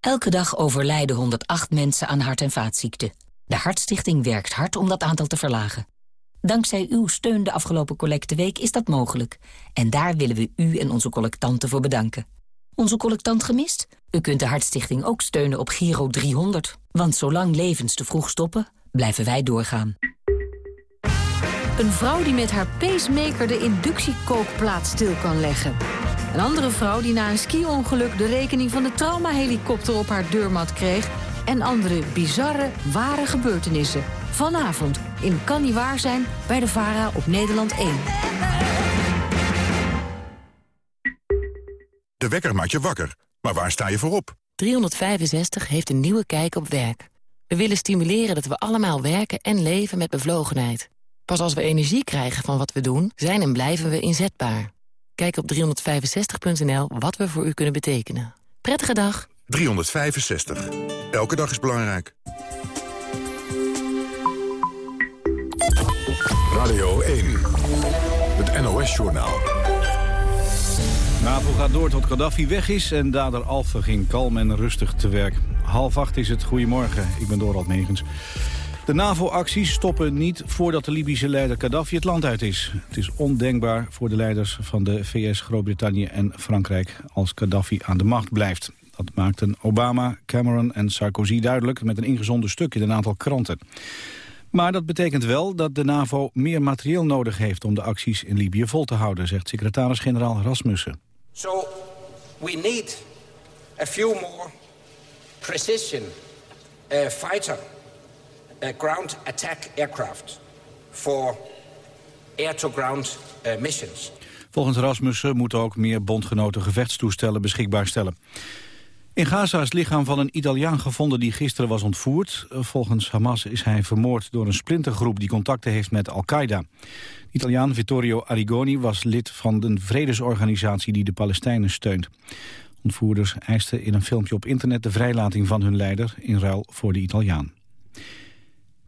Elke dag overlijden 108 mensen aan hart- en vaatziekten. De Hartstichting werkt hard om dat aantal te verlagen. Dankzij uw steun de afgelopen collecteweek is dat mogelijk. En daar willen we u en onze collectanten voor bedanken. Onze collectant gemist? U kunt de Hartstichting ook steunen op Giro 300. Want zolang levens te vroeg stoppen, blijven wij doorgaan. Een vrouw die met haar pacemaker de inductiekookplaat stil kan leggen. Een andere vrouw die na een ski-ongeluk de rekening van de traumahelikopter op haar deurmat kreeg. En andere bizarre, ware gebeurtenissen. Vanavond in Kan Niet Waar Zijn bij de VARA op Nederland 1. De wekker maakt je wakker. Maar waar sta je voor op? 365 heeft een nieuwe kijk op werk. We willen stimuleren dat we allemaal werken en leven met bevlogenheid. Pas als we energie krijgen van wat we doen, zijn en blijven we inzetbaar. Kijk op 365.nl wat we voor u kunnen betekenen. Prettige dag. 365. Elke dag is belangrijk. Radio 1. Het NOS-journaal. NAVO gaat door tot Gaddafi weg is en dader Alphen ging kalm en rustig te werk. Half acht is het. Goedemorgen, ik ben Dorald Megens. De NAVO-acties stoppen niet voordat de Libische leider Gaddafi het land uit is. Het is ondenkbaar voor de leiders van de VS, Groot-Brittannië en Frankrijk... als Gaddafi aan de macht blijft. Dat maakten Obama, Cameron en Sarkozy duidelijk... met een ingezonden stuk in een aantal kranten. Maar dat betekent wel dat de NAVO meer materieel nodig heeft... om de acties in Libië vol te houden, zegt secretaris-generaal Rasmussen. So we need a few more precision uh, fighter uh, ground attack aircraft for air-to-ground uh, missions. Volgens Rasmussen moeten ook meer bondgenoten gevechtstoestellen beschikbaar stellen. In Gaza is het lichaam van een Italiaan gevonden die gisteren was ontvoerd. Volgens Hamas is hij vermoord door een splintergroep die contacten heeft met Al-Qaeda. Italiaan Vittorio Arrigoni was lid van de vredesorganisatie die de Palestijnen steunt. Ontvoerders eisten in een filmpje op internet de vrijlating van hun leider in ruil voor de Italiaan.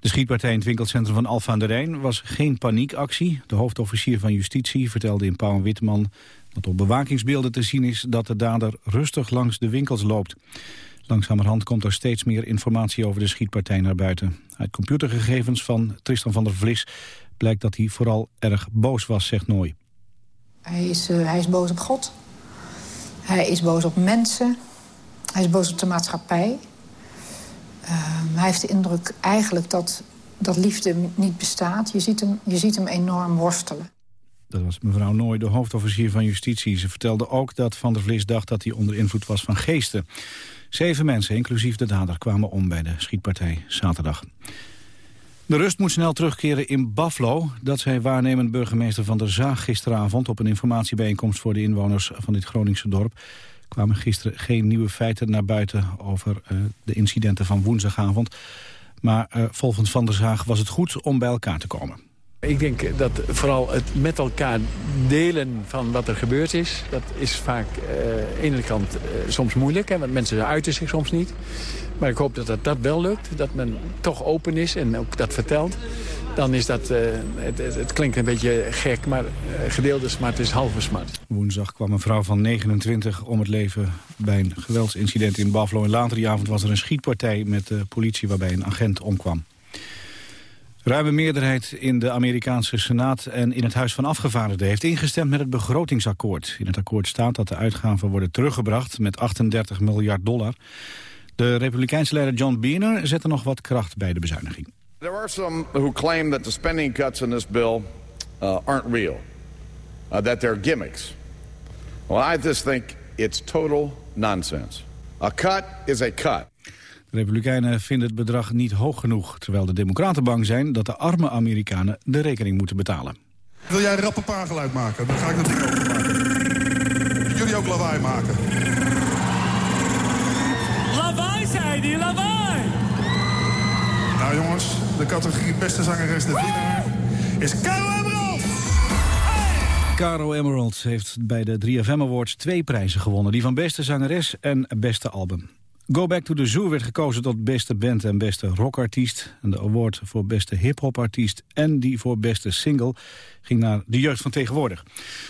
De schietpartij in het winkelcentrum van Alfa aan de Rijn was geen paniekactie. De hoofdofficier van justitie vertelde in Pauw en Witteman dat op bewakingsbeelden te zien is dat de dader rustig langs de winkels loopt. Langzamerhand komt er steeds meer informatie over de schietpartij naar buiten. Uit computergegevens van Tristan van der Vlis blijkt dat hij vooral erg boos was, zegt Nooy. Hij is, uh, hij is boos op God. Hij is boos op mensen. Hij is boos op de maatschappij. Uh, hij heeft de indruk eigenlijk dat, dat liefde niet bestaat. Je ziet, hem, je ziet hem enorm worstelen. Dat was mevrouw Nooy, de hoofdofficier van justitie. Ze vertelde ook dat Van der Vlis dacht dat hij onder invloed was van geesten. Zeven mensen, inclusief de dader, kwamen om bij de schietpartij zaterdag. De rust moet snel terugkeren in Buffalo. Dat zei waarnemend burgemeester Van der Zaag gisteravond... op een informatiebijeenkomst voor de inwoners van dit Groningse dorp. kwamen gisteren geen nieuwe feiten naar buiten... over uh, de incidenten van woensdagavond. Maar uh, volgens Van der Zaag was het goed om bij elkaar te komen. Ik denk dat vooral het met elkaar delen van wat er gebeurd is... dat is vaak uh, aan de ene kant uh, soms moeilijk, hè, want mensen uiten zich soms niet. Maar ik hoop dat dat, dat wel lukt, dat men toch open is en ook dat vertelt. Dan is dat, uh, het, het, het, klinkt een beetje gek, maar gedeelde smart is halve smart. Woensdag kwam een vrouw van 29 om het leven bij een geweldsincident in Buffalo. En later die avond was er een schietpartij met de politie waarbij een agent omkwam. Ruime meerderheid in de Amerikaanse Senaat en in het Huis van Afgevaardigden heeft ingestemd met het begrotingsakkoord. In het akkoord staat dat de uitgaven worden teruggebracht met 38 miljard dollar. De Republikeinse leider John Boehner zette nog wat kracht bij de bezuiniging. There are some who claim that the spending cuts in this bill uh, aren't real, uh, that they're gimmicks. Well, I just think it's total nonsense. A cut is a cut. De Republikeinen vinden het bedrag niet hoog genoeg... terwijl de Democraten bang zijn dat de arme Amerikanen de rekening moeten betalen. Wil jij rappe paargeluid maken? Dan ga ik dat ding openmaken. Jullie ook lawaai maken. Lawaai, zei die, lawaai! Nou jongens, de categorie beste zangeres, de winnaar, is Caro Emerald! Caro Emerald heeft bij de 3FM Awards twee prijzen gewonnen. Die van beste zangeres en beste album. Go Back to the Zoo werd gekozen tot beste band en beste rockartiest. En de award voor beste hip-hop-artiest en die voor beste single ging naar de jeugd van tegenwoordig.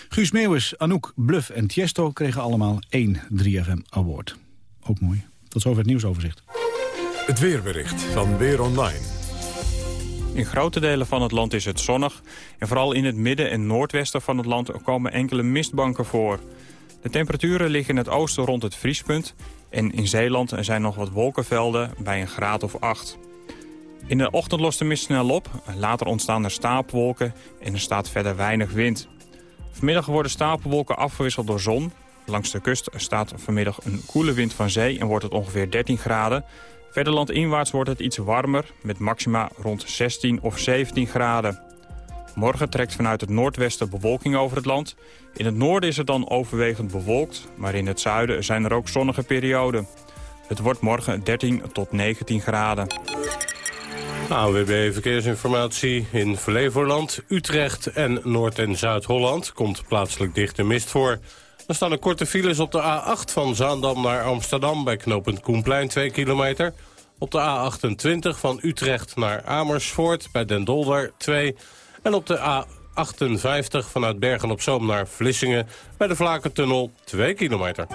Guus Meeuwis, Anouk, Bluff en Tiesto kregen allemaal één 3FM Award. Ook mooi. Tot zover het nieuwsoverzicht. Het weerbericht van Weer Online. In grote delen van het land is het zonnig. En vooral in het midden en noordwesten van het land komen enkele mistbanken voor. De temperaturen liggen in het oosten rond het vriespunt. En in Zeeland zijn nog wat wolkenvelden bij een graad of 8. In de ochtend lost de mist snel op. Later ontstaan er stapelwolken en er staat verder weinig wind. Vanmiddag worden stapelwolken afgewisseld door zon. Langs de kust staat vanmiddag een koele wind van zee en wordt het ongeveer 13 graden. Verder landinwaarts wordt het iets warmer, met maxima rond 16 of 17 graden. Morgen trekt vanuit het noordwesten bewolking over het land. In het noorden is het dan overwegend bewolkt, maar in het zuiden zijn er ook zonnige perioden. Het wordt morgen 13 tot 19 graden. AWB Verkeersinformatie in Flevoland, Utrecht en Noord- en Zuid-Holland komt plaatselijk dichte mist voor. Er staan een korte files op de A8 van Zaandam naar Amsterdam bij knooppunt Koenplein 2 kilometer. Op de A28 van Utrecht naar Amersfoort bij Den Dolder 2. En op de A58 vanuit Bergen-op-Zoom naar Vlissingen bij de Vlakentunnel 2 kilometer.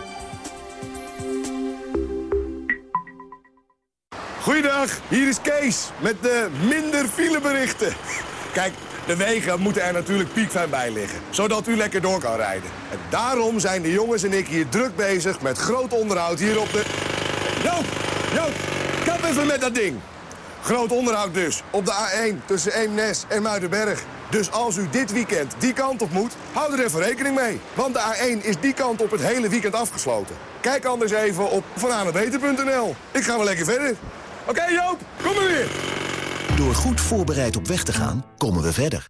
Goeiedag, hier is Kees met de minder fileberichten. Kijk, de wegen moeten er natuurlijk piekfijn bij liggen, zodat u lekker door kan rijden. En daarom zijn de jongens en ik hier druk bezig met groot onderhoud hier op de... Joop, Joop, kap even met dat ding. Groot onderhoud dus, op de A1 tussen Eemnes en Muidenberg. Dus als u dit weekend die kant op moet, hou er even rekening mee. Want de A1 is die kant op het hele weekend afgesloten. Kijk anders even op vananenbeter.nl. Ik ga wel lekker verder. Oké Joop, kom maar weer. Door goed voorbereid op weg te gaan, komen we verder.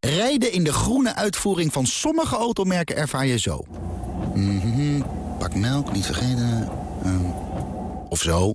Rijden in de groene uitvoering van sommige automerken ervaar je zo. Mhm, Pak melk, niet vergeten. Ehm, of zo.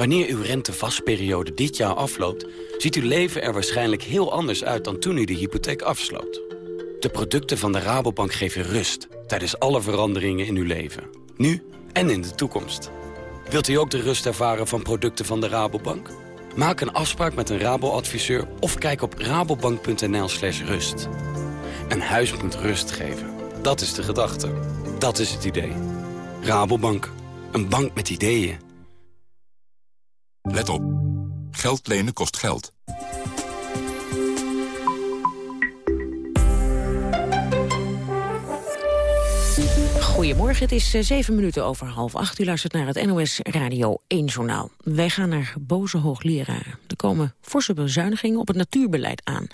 Wanneer uw rentevastperiode dit jaar afloopt... ziet uw leven er waarschijnlijk heel anders uit dan toen u de hypotheek afsloot. De producten van de Rabobank geven rust tijdens alle veranderingen in uw leven. Nu en in de toekomst. Wilt u ook de rust ervaren van producten van de Rabobank? Maak een afspraak met een Rabo-adviseur of kijk op rabobank.nl slash rust. Een huis moet rust geven. Dat is de gedachte. Dat is het idee. Rabobank. Een bank met ideeën. Let op. Geld lenen kost geld. Goedemorgen, het is eh, zeven minuten over half acht. U luistert naar het NOS Radio 1 Journaal. Wij gaan naar boze hoogleraren. Er komen forse bezuinigingen op het natuurbeleid aan.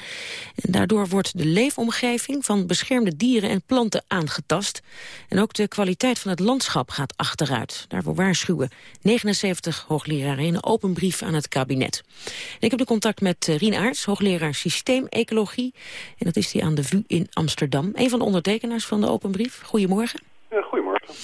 En daardoor wordt de leefomgeving van beschermde dieren en planten aangetast. En ook de kwaliteit van het landschap gaat achteruit. Daarvoor waarschuwen 79 hoogleraren in een open brief aan het kabinet. Ik heb de contact met eh, Rien Aarts, hoogleraar systeemecologie. En dat is die aan de VU in Amsterdam. Een van de ondertekenaars van de open brief. Goedemorgen. Uh, goedemorgen.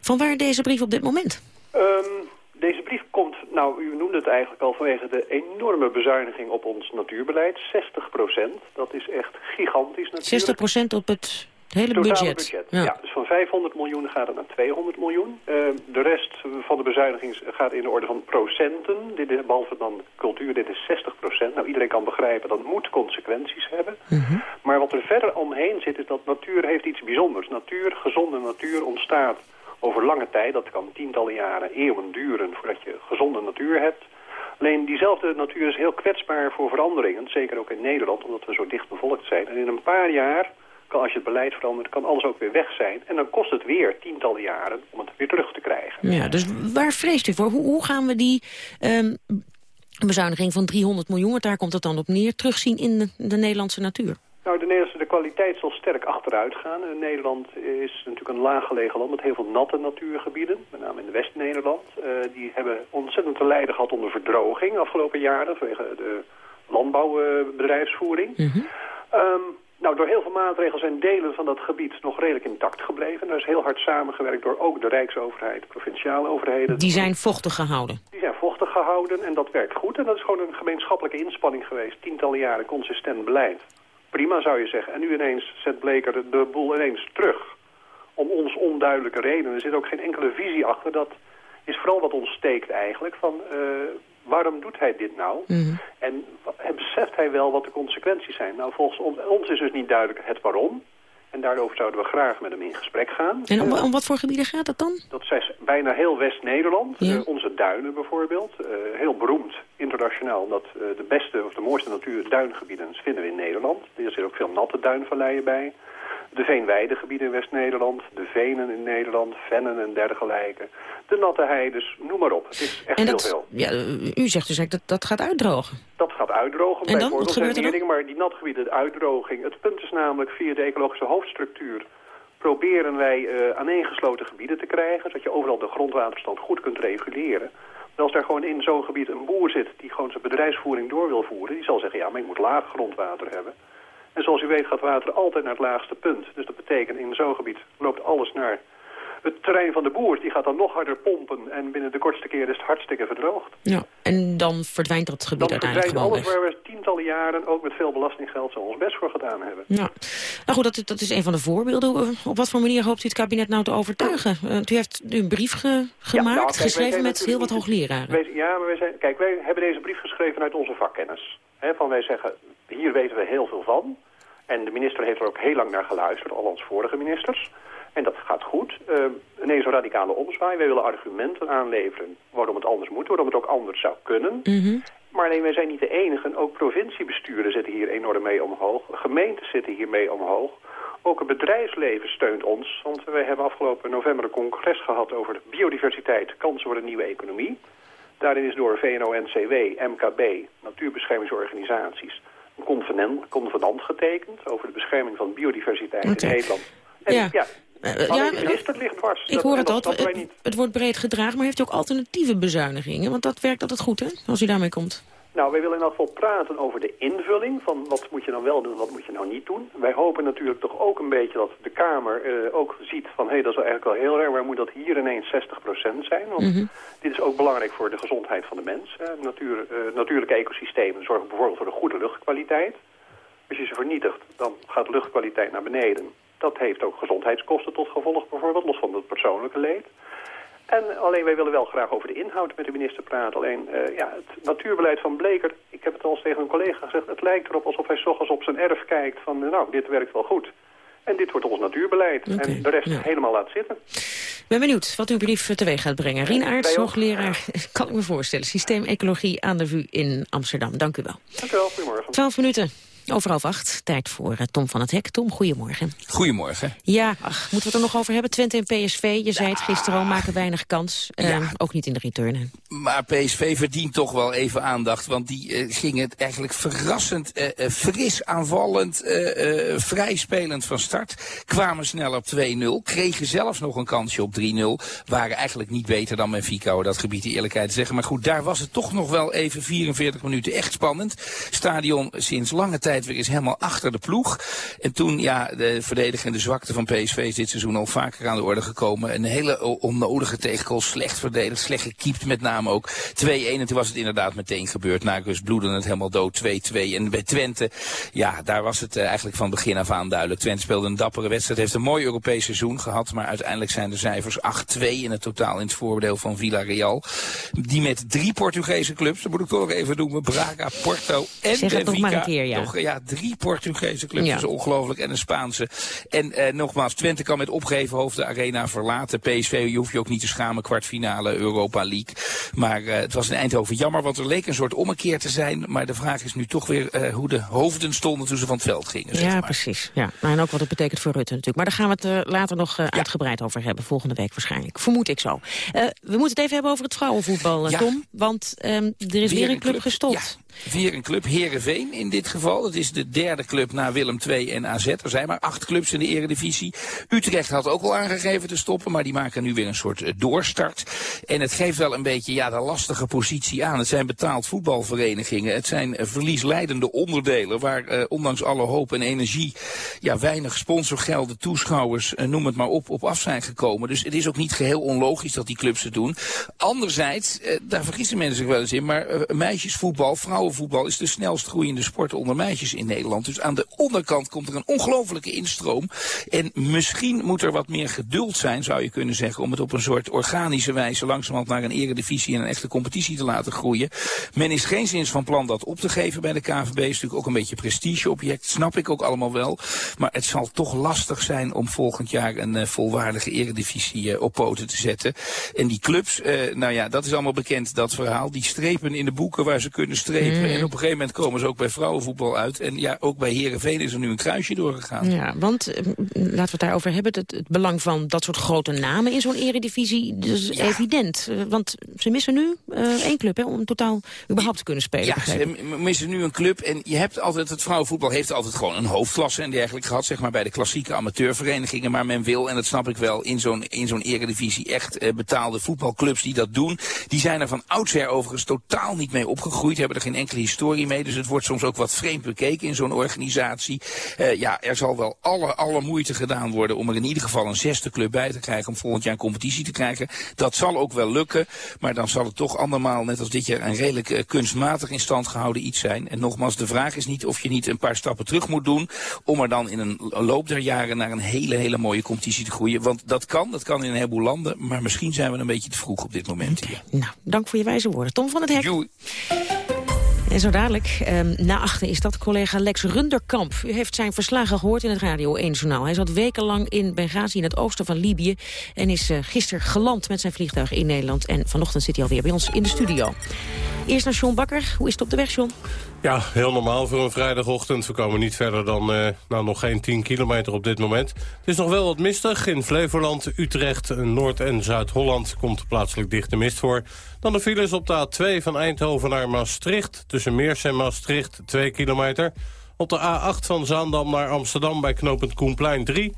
Van waar deze brief op dit moment? Um, deze brief komt, nou u noemde het eigenlijk al vanwege de enorme bezuiniging op ons natuurbeleid. 60 procent, dat is echt gigantisch natuurlijk. 60 procent op het hele Totale budget? budget. Ja. dus van 500 miljoen gaat het naar 200 miljoen. Uh, de rest van de bezuiniging gaat in de orde van procenten. Dit is, behalve dan cultuur, dit is 60 procent. Nou, iedereen kan begrijpen, dat moet consequenties hebben. Mhm. Maar wat er verder omheen zit, is dat natuur heeft iets bijzonders. Natuur, gezonde natuur ontstaat over lange tijd. Dat kan tientallen jaren, eeuwen duren voordat je gezonde natuur hebt. Alleen diezelfde natuur is heel kwetsbaar voor veranderingen. Zeker ook in Nederland, omdat we zo dicht bevolkt zijn. En in een paar jaar, kan, als je het beleid verandert, kan alles ook weer weg zijn. En dan kost het weer tientallen jaren om het weer terug te krijgen. Ja, dus waar vreest u voor? Hoe, hoe gaan we die um, bezuiniging van 300 miljoen, want daar komt het dan op neer, terugzien in de, de Nederlandse natuur? Nou, de Nederlandse de kwaliteit zal sterk achteruit gaan. Uh, Nederland is natuurlijk een laaggelegen land met heel veel natte natuurgebieden. Met name in de West-Nederland. Uh, die hebben ontzettend te lijden gehad onder verdroging afgelopen jaren. Vanwege de landbouwbedrijfsvoering. Mm -hmm. um, nou, door heel veel maatregelen zijn delen van dat gebied nog redelijk intact gebleven. Er is heel hard samengewerkt door ook de Rijksoverheid, de provinciale overheden. Die zijn vochtig gehouden? Die zijn vochtig gehouden en dat werkt goed. En dat is gewoon een gemeenschappelijke inspanning geweest. Tientallen jaren consistent beleid. Prima zou je zeggen. En nu ineens zet Bleker de, de boel ineens terug. Om ons onduidelijke redenen. Er zit ook geen enkele visie achter. Dat is vooral wat ons steekt eigenlijk. Van, uh, waarom doet hij dit nou? Mhm. Mm -hmm. En beseft hij wel wat de consequenties zijn? Nou, volgens ons, is dus niet duidelijk het waarom. En daarover zouden we graag met hem in gesprek gaan. En om, om wat voor gebieden gaat dat dan? Dat zijn bijna heel West-Nederland. Ja. Eh, onze duinen bijvoorbeeld. Eh, heel beroemd internationaal. Omdat eh, de beste of de mooiste natuur duingebieden vinden we in Nederland. Er zitten ook veel natte duinvalleien bij. De veenweidegebieden in West-Nederland. De venen in Nederland. Vennen en dergelijke. De natte heides, noem maar op. Het is echt En heel dat, veel. ja, u zegt dus eigenlijk dat dat gaat uitdrogen. Dat gaat uitdrogen En dan? Wat gebeurt er dan? dingen, maar die natgebieden, de uitdroging. Het punt is namelijk via de ecologische hoofdstructuur proberen wij eh aaneengesloten gebieden te krijgen, zodat je overal de grondwaterstand goed kunt reguleren. Maar als daar gewoon in zo'n gebied een boer zit die gewoon zijn bedrijfsvoering door wil voeren, die zal zeggen, ja, maar ik moet laag grondwater hebben. En zoals u weet gaat water altijd naar het laagste punt. Dus dat betekent in zo'n gebied loopt alles naar het terrein van de boer. Die gaat dan nog harder pompen en binnen de kortste keer is het hartstikke verdroogd. Ja. En dan verdwijnt dat gebied Dan uiteindelijk verdwijnt gewoon alles weg. waar we tientallen jaren, ook met veel belastinggeld, zo ons best voor gedaan hebben. Ja. Nou goed, dat, dat is een van de voorbeelden. Op wat voor manier hoopt u het kabinet nou te overtuigen? Uh, u heeft nu een brief ge gemaakt, nou, kijk, wij geschreven met heel wat hoogleraren. Wij- ja, maar wij zijn, kijk, wij hebben deze brief geschreven uit onze vakkennis. Van wij zeggen, hier weten we heel veel van. En de minister heeft er ook heel lang naar geluisterd, al ons vorige ministers. En dat gaat goed. Uh, ineens een radicale omzwaai. Wij willen argumenten aanleveren waarom het anders moet, waarom het ook anders zou kunnen. Mhm. Maar alleen, wij zijn niet de enigen. Ook provinciebesturen zitten hier enorm mee omhoog. Gemeentes zitten hier mee omhoog. Ook het bedrijfsleven steunt ons. Want wij hebben afgelopen november een congres gehad over biodiversiteit, kansen voor een nieuwe economie. Daarin is door VNO-NCW, MKB, natuurbeschermingsorganisaties, een convenant, convenant getekend over de bescherming van biodiversiteit in Nederland. En Ja. ja, Eh, alleen ja, minister ligt dwars. Ik Dat- hoor het al. Het, het wordt breed gedragen, maar heeft u ook alternatieve bezuinigingen? Want dat werkt altijd goed, hè? Als u daarmee komt. Nou, wij willen in elk geval praten over de invulling van wat moet je dan wel doen, wat moet je nou niet doen. Wij hopen natuurlijk toch ook een beetje dat de Kamer eh, ook ziet van, hé, dat is eigenlijk wel heel erg, waar moet dat hier ineens 60% zijn? Want Mhm. dit is ook belangrijk voor de gezondheid van de mens. Hè. Natuur, eh, natuurlijke ecosystemen zorgen bijvoorbeeld voor een goede luchtkwaliteit. Als je ze vernietigt, dan gaat de luchtkwaliteit naar beneden. Dat heeft ook gezondheidskosten tot gevolg bijvoorbeeld, los van het persoonlijke leed. En alleen wij willen wel graag over de inhoud met de minister praten. Alleen eh, ja, het natuurbeleid van Bleker, ik heb het al eens tegen een collega gezegd... het lijkt erop alsof hij 's ochtends op zijn erf kijkt van... nou, dit werkt wel goed. En dit wordt ons natuurbeleid. En de rest ja. helemaal laat zitten. Ik ben benieuwd wat uw brief teweeg gaat brengen. Rien Aerts, hoogleraar, kan ik me voorstellen. Systeemecologie aan de VU in Amsterdam. Dank u wel. Dank u wel, goedemorgen. 12 minuten. Over half acht. Tijd voor eh, Tom van het Hek. Tom, goedemorgen. Goedemorgen. Ja, ach, moeten we het er nog over hebben? Twente en PSV, je zei het gisteren al, maken weinig kans. Eh, Ook niet in de return. Maar PSV verdient toch wel even aandacht. Want die eh, ging het eigenlijk verrassend eh, fris aanvallend, vrij spelend van start. Kwamen snel op 2-0. Kregen zelfs nog een kansje op 3-0. Waren eigenlijk niet beter dan Benfica, dat gebied de eerlijkheid te zeggen. Maar goed, daar was het toch nog wel even 44 minuten echt spannend. Stadion sinds lange tijd weer eens helemaal achter de ploeg. En toen, ja, de verdedigende zwakte van PSV is dit seizoen al vaker aan de orde gekomen. Een hele onnodige tegengoal, slecht verdedigd, slecht gekiept met name ook. 2-1 en toen was het inderdaad meteen gebeurd. Na rust bloedde het helemaal dood, 2-2. En bij Twente, ja, daar was het eh, eigenlijk van begin af aan duidelijk. Twente speelde een dappere wedstrijd, heeft een mooi Europees seizoen gehad. Maar uiteindelijk zijn de cijfers 8-2 in het totaal in het voordeel van Villarreal. Die met drie Portugese clubs, dat moet ik toch even noemen, Braga, Porto en Zeg het nog Benfica. maar een keer, ja. Ja, drie Portugese clubs, Ja. is ongelooflijk. En een Spaanse. En eh, nogmaals, Twente kan met opgeheven hoofd de arena verlaten. PSV, je hoeft je ook niet te schamen, kwartfinale Europa League. Maar eh, het was in Eindhoven jammer, want er leek een soort ommekeer te zijn. Maar de vraag is nu toch weer eh, hoe de hoofden stonden toen ze van het veld gingen. zeg Ja, maar. precies. Ja. Nou, en ook wat het betekent voor Rutte natuurlijk. Maar daar gaan we het eh, later nog eh, uitgebreid over hebben. Volgende week waarschijnlijk. Vermoed ik zo. Eh, we moeten het even hebben over het vrouwenvoetbal, Ja. Tom. Want ehm, er is weer, een club, gestopt. Weer een club, Herenveen in dit geval. Dat is de derde club na Willem II en AZ. Er zijn maar acht clubs in de eredivisie. Utrecht had ook al aangegeven te stoppen, maar die maken nu weer een soort eh, doorstart. En het geeft wel een beetje ja, de lastige positie aan. Het zijn betaald voetbalverenigingen. Het zijn eh, verliesleidende onderdelen waar eh, ondanks alle hoop en energie ja, weinig sponsorgelden, toeschouwers, noem het maar op, op af zijn gekomen. Dus het is ook niet geheel onlogisch dat die clubs het doen. Anderzijds, daar vergissen mensen zich wel eens in, maar meisjesvoetbal, vrouwenvoetbal vrouwenvoetbal is de snelst groeiende sport onder meisjes in Nederland. Dus aan de onderkant komt er een ongelofelijke instroom. En misschien moet er wat meer geduld zijn, zou je kunnen zeggen, om het op een soort organische wijze langzamerhand naar een eredivisie en een echte competitie te laten groeien. Men is geen zins van plan dat op te geven bij de KVB. Is natuurlijk ook een beetje prestigeobject, snap ik ook allemaal wel. Maar het zal toch lastig zijn om volgend jaar een uh, volwaardige eredivisie uh, op poten te zetten. En die clubs, uh, nou ja, dat is allemaal bekend, dat verhaal. Die strepen in de boeken waar ze kunnen strepen. Mm. En op een gegeven moment komen ze ook bij vrouwenvoetbal uit. En ja, ook bij Herenveen is er nu een kruisje doorgegaan. Ja, want uh, laten we het daarover hebben. Het, het, belang van dat soort grote namen in zo'n eredivisie is ja. evident. Uh, want ze missen nu één club hè, om totaal überhaupt te kunnen spelen. Ja, ze missen nu een club. En je hebt altijd, het vrouwenvoetbal heeft altijd gewoon een hoofdklasse en dergelijke gehad. Zeg maar bij de klassieke amateurverenigingen. Maar men wil, en dat snap ik wel, in zo'n in zo'n eredivisie echt betaalde voetbalclubs die dat doen. Die zijn er van oudsher overigens totaal niet mee opgegroeid. Hebben er geen enkele historie mee. Dus het wordt soms ook wat vreemd bekeken in zo'n organisatie. Uh, ja, er zal wel alle, alle moeite gedaan worden om er in ieder geval een zesde club bij te krijgen. Om volgend jaar een competitie te krijgen. Dat zal ook wel lukken. Maar dan zal het toch andermaal, net als dit jaar, een redelijk uh, kunstmatig in stand gehouden iets zijn. En nogmaals, de vraag is niet of je niet een paar stappen terug moet doen. Om er dan in een loop der jaren naar een hele, hele mooie competitie te groeien. Want dat kan, dat kan in een heleboel landen. Maar misschien zijn we een beetje te vroeg op dit moment hier. Nou, dank voor je wijze woorden. Tom van het Hek. En zo dadelijk, um, na achter is dat collega Lex Runderkamp. U heeft zijn verslagen gehoord in het Radio 1-journaal. Hij zat wekenlang in Benghazi in het oosten van Libië... en is uh, gisteren geland met zijn vliegtuig in Nederland. En vanochtend zit hij alweer bij ons in de studio. Eerst naar John Bakker. Hoe is het op de weg, John? Ja, heel normaal voor een vrijdagochtend. We komen niet verder dan uh, nou, nog geen 10 kilometer op dit moment. Het is nog wel wat mistig. In Flevoland, Utrecht, Noord- en Zuid-Holland komt plaatselijk dichte mist voor. Dan de files op de A2 van Eindhoven naar Maastricht. Tussen Meers en Maastricht, 2 kilometer. Op de A8 van Zaandam naar Amsterdam bij knooppunt Koenplein 3.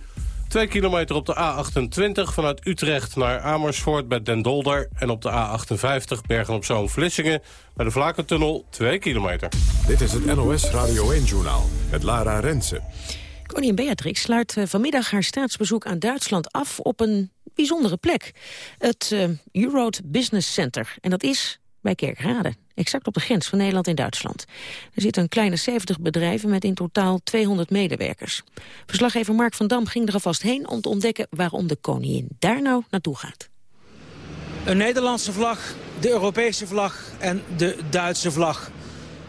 2 kilometer op de A28 vanuit Utrecht naar Amersfoort bij Den Dolder. En op de A58 Bergen-op-Zoom-Vlissingen bij de Vlakentunnel 2 kilometer. Dit is het NOS Radio 1-journaal met Lara Rensen. Koningin Beatrix sluit vanmiddag haar staatsbezoek aan Duitsland af op een bijzondere plek. Het uh, Euroad Business Center. En dat is bij Kerkrade. Exact op de grens van Nederland en Duitsland. Er zitten een kleine 70 bedrijven met in totaal 200 medewerkers. Verslaggever Mark van Dam ging er alvast heen om te ontdekken waarom de koningin daar nou naartoe gaat. Een Nederlandse vlag, de Europese vlag en de Duitse vlag.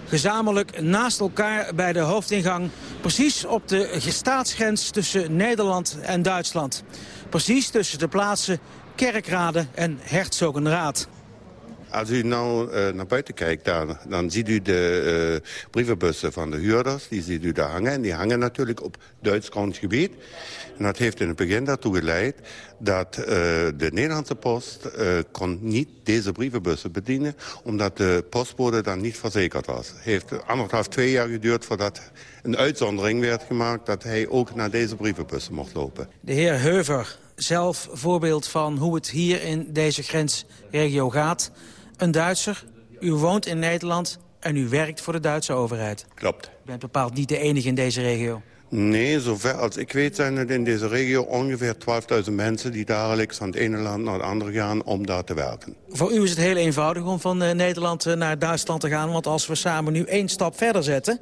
Gezamenlijk naast elkaar bij de hoofdingang. Precies op de staatsgrens tussen Nederland en Duitsland. Precies tussen de plaatsen Kerkrade en Herzogenraad. Als u nou uh, naar buiten kijkt, dan, dan ziet u de uh, brievenbussen van de huurders. Die ziet u daar hangen. En die hangen natuurlijk op Duits grondgebied. En dat heeft in het begin daartoe geleid dat uh, de Nederlandse post kon niet deze brievenbussen bedienen. Omdat de postbode dan niet verzekerd was. Het heeft anderhalf, twee jaar geduurd voordat een uitzondering werd gemaakt... dat hij ook naar deze brievenbussen mocht lopen. De heer Heuver, zelf voorbeeld van hoe het hier in deze grensregio gaat... Een Duitser, u woont in Nederland en u werkt voor de Duitse overheid. Klopt. U bent bepaald niet de enige in deze regio. Nee, zover als ik weet zijn er in deze regio ongeveer 12.000 mensen... die dagelijks van het ene land naar het andere gaan om daar te werken. Voor u is het heel eenvoudig om van Nederland naar Duitsland te gaan. Want als we samen nu één stap verder zetten...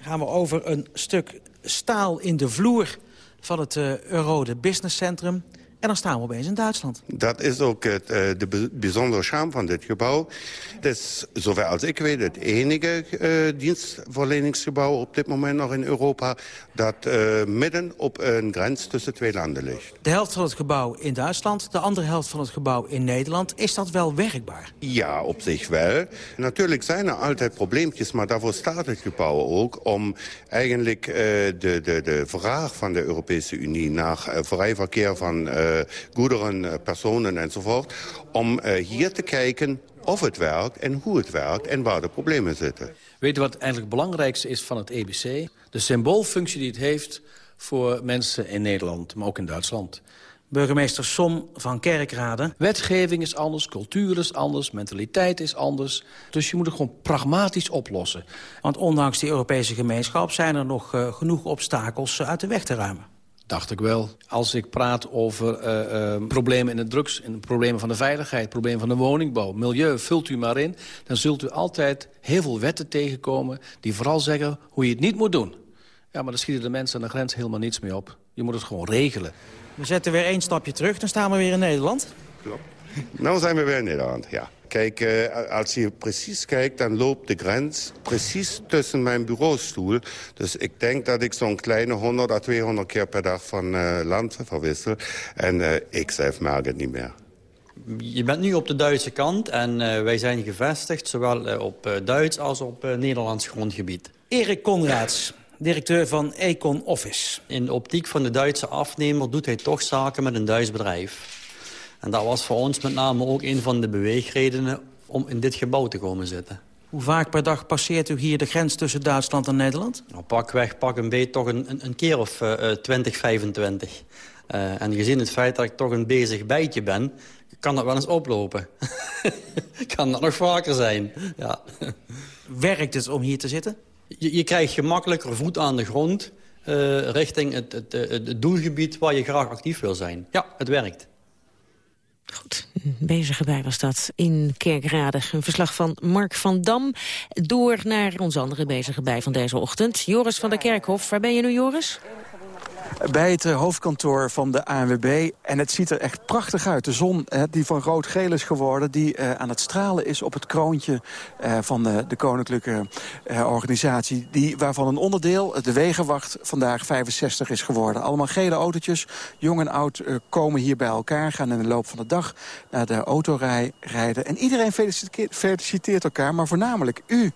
gaan we over een stuk staal in de vloer van het uh, Eurode Business Centrum... En dan staan we opeens in Duitsland. Dat is ook het, uh, de bijzondere charme van dit gebouw. Het is, zover als ik weet, het enige uh, dienstverleningsgebouw op dit moment nog in Europa... dat uh, midden op een grens tussen twee landen ligt. De helft van het gebouw in Duitsland, de andere helft van het gebouw in Nederland. Is dat wel werkbaar? Ja, op zich wel. Natuurlijk zijn er altijd probleempjes, maar daarvoor staat het gebouw ook... om eigenlijk de, de, de vraag van de Europese Unie naar vrij verkeer van... Uh, goederen, personen enzovoort... om uh, hier te kijken of het werkt en hoe het werkt en waar de problemen zitten. Weet u wat eigenlijk het belangrijkste is van het EBC? De symboolfunctie die het heeft voor mensen in Nederland, maar ook in Duitsland. Burgemeester Som van Kerkrade. Wetgeving is anders, cultuur is anders, mentaliteit is anders. Dus je moet het gewoon pragmatisch oplossen. Want ondanks die Europese gemeenschap zijn er nog genoeg obstakels uit de weg te ruimen. Dacht ik wel. Als ik praat over uh, uh, problemen in de drugs... en problemen van de veiligheid, problemen van de woningbouw... milieu, vult u maar in... dan zult u altijd heel veel wetten tegenkomen... die vooral zeggen hoe je het niet moet doen. Ja, maar dan schieten de mensen aan de grens helemaal niets mee op. Je moet het gewoon regelen. We zetten weer één stapje terug, dan staan we weer in Nederland. Klopt. Nou zijn we weer in Nederland, ja. Kijk, uh, als je precies kijkt, dan loopt de grens precies tussen mijn bureaustoel. Dus ik denk dat ik zo'n kleine 100 à 200 keer per dag van uh, land verwissel. En uh, ik zelf merk het niet meer. Je bent nu op de Duitse kant en wij zijn gevestigd... zowel op Duits als op Nederlands grondgebied. Erik Conrads, directeur van Econ Office. In de optiek van de Duitse afnemer doet hij toch zaken met een Duits bedrijf. En dat was voor ons met name ook een van de beweegredenen om in dit gebouw te komen zitten. Hoe vaak per dag passeert u hier de grens tussen Duitsland en Nederland? Nou, pak weg, pak een beetje toch een, een, een keer of uh, 20, 25. Uh, en gezien het feit dat ik toch een bezig bijtje ben, kan dat wel eens oplopen. kan dat nog vaker zijn, ja. Werkt het om hier te zitten? Je, je krijgt gemakkelijker voet aan de grond... Uh, richting het, het, het, het doelgebied waar je graag actief wil zijn. Ja, het werkt. Goed, bezige bij was dat in Kerkrade. Een verslag van Mark van Dam. Door naar ons andere bezige bij van deze ochtend. Joris van der Kerkhof. Waar ben je nu, Joris? Bij het eh, hoofdkantoor van de ANWB. En het ziet er echt prachtig uit. De zon die van rood-geel is geworden, die uh, aan het stralen is op het kroontje uh, van de, de koninklijke organisatie. Die, waarvan een onderdeel, de Wegenwacht, vandaag 65 is geworden. Allemaal gele autootjes, jong en oud, komen hier bij elkaar. Gaan in de loop van de dag naar de autorij rijden. En iedereen feliciteert elkaar, maar voornamelijk u.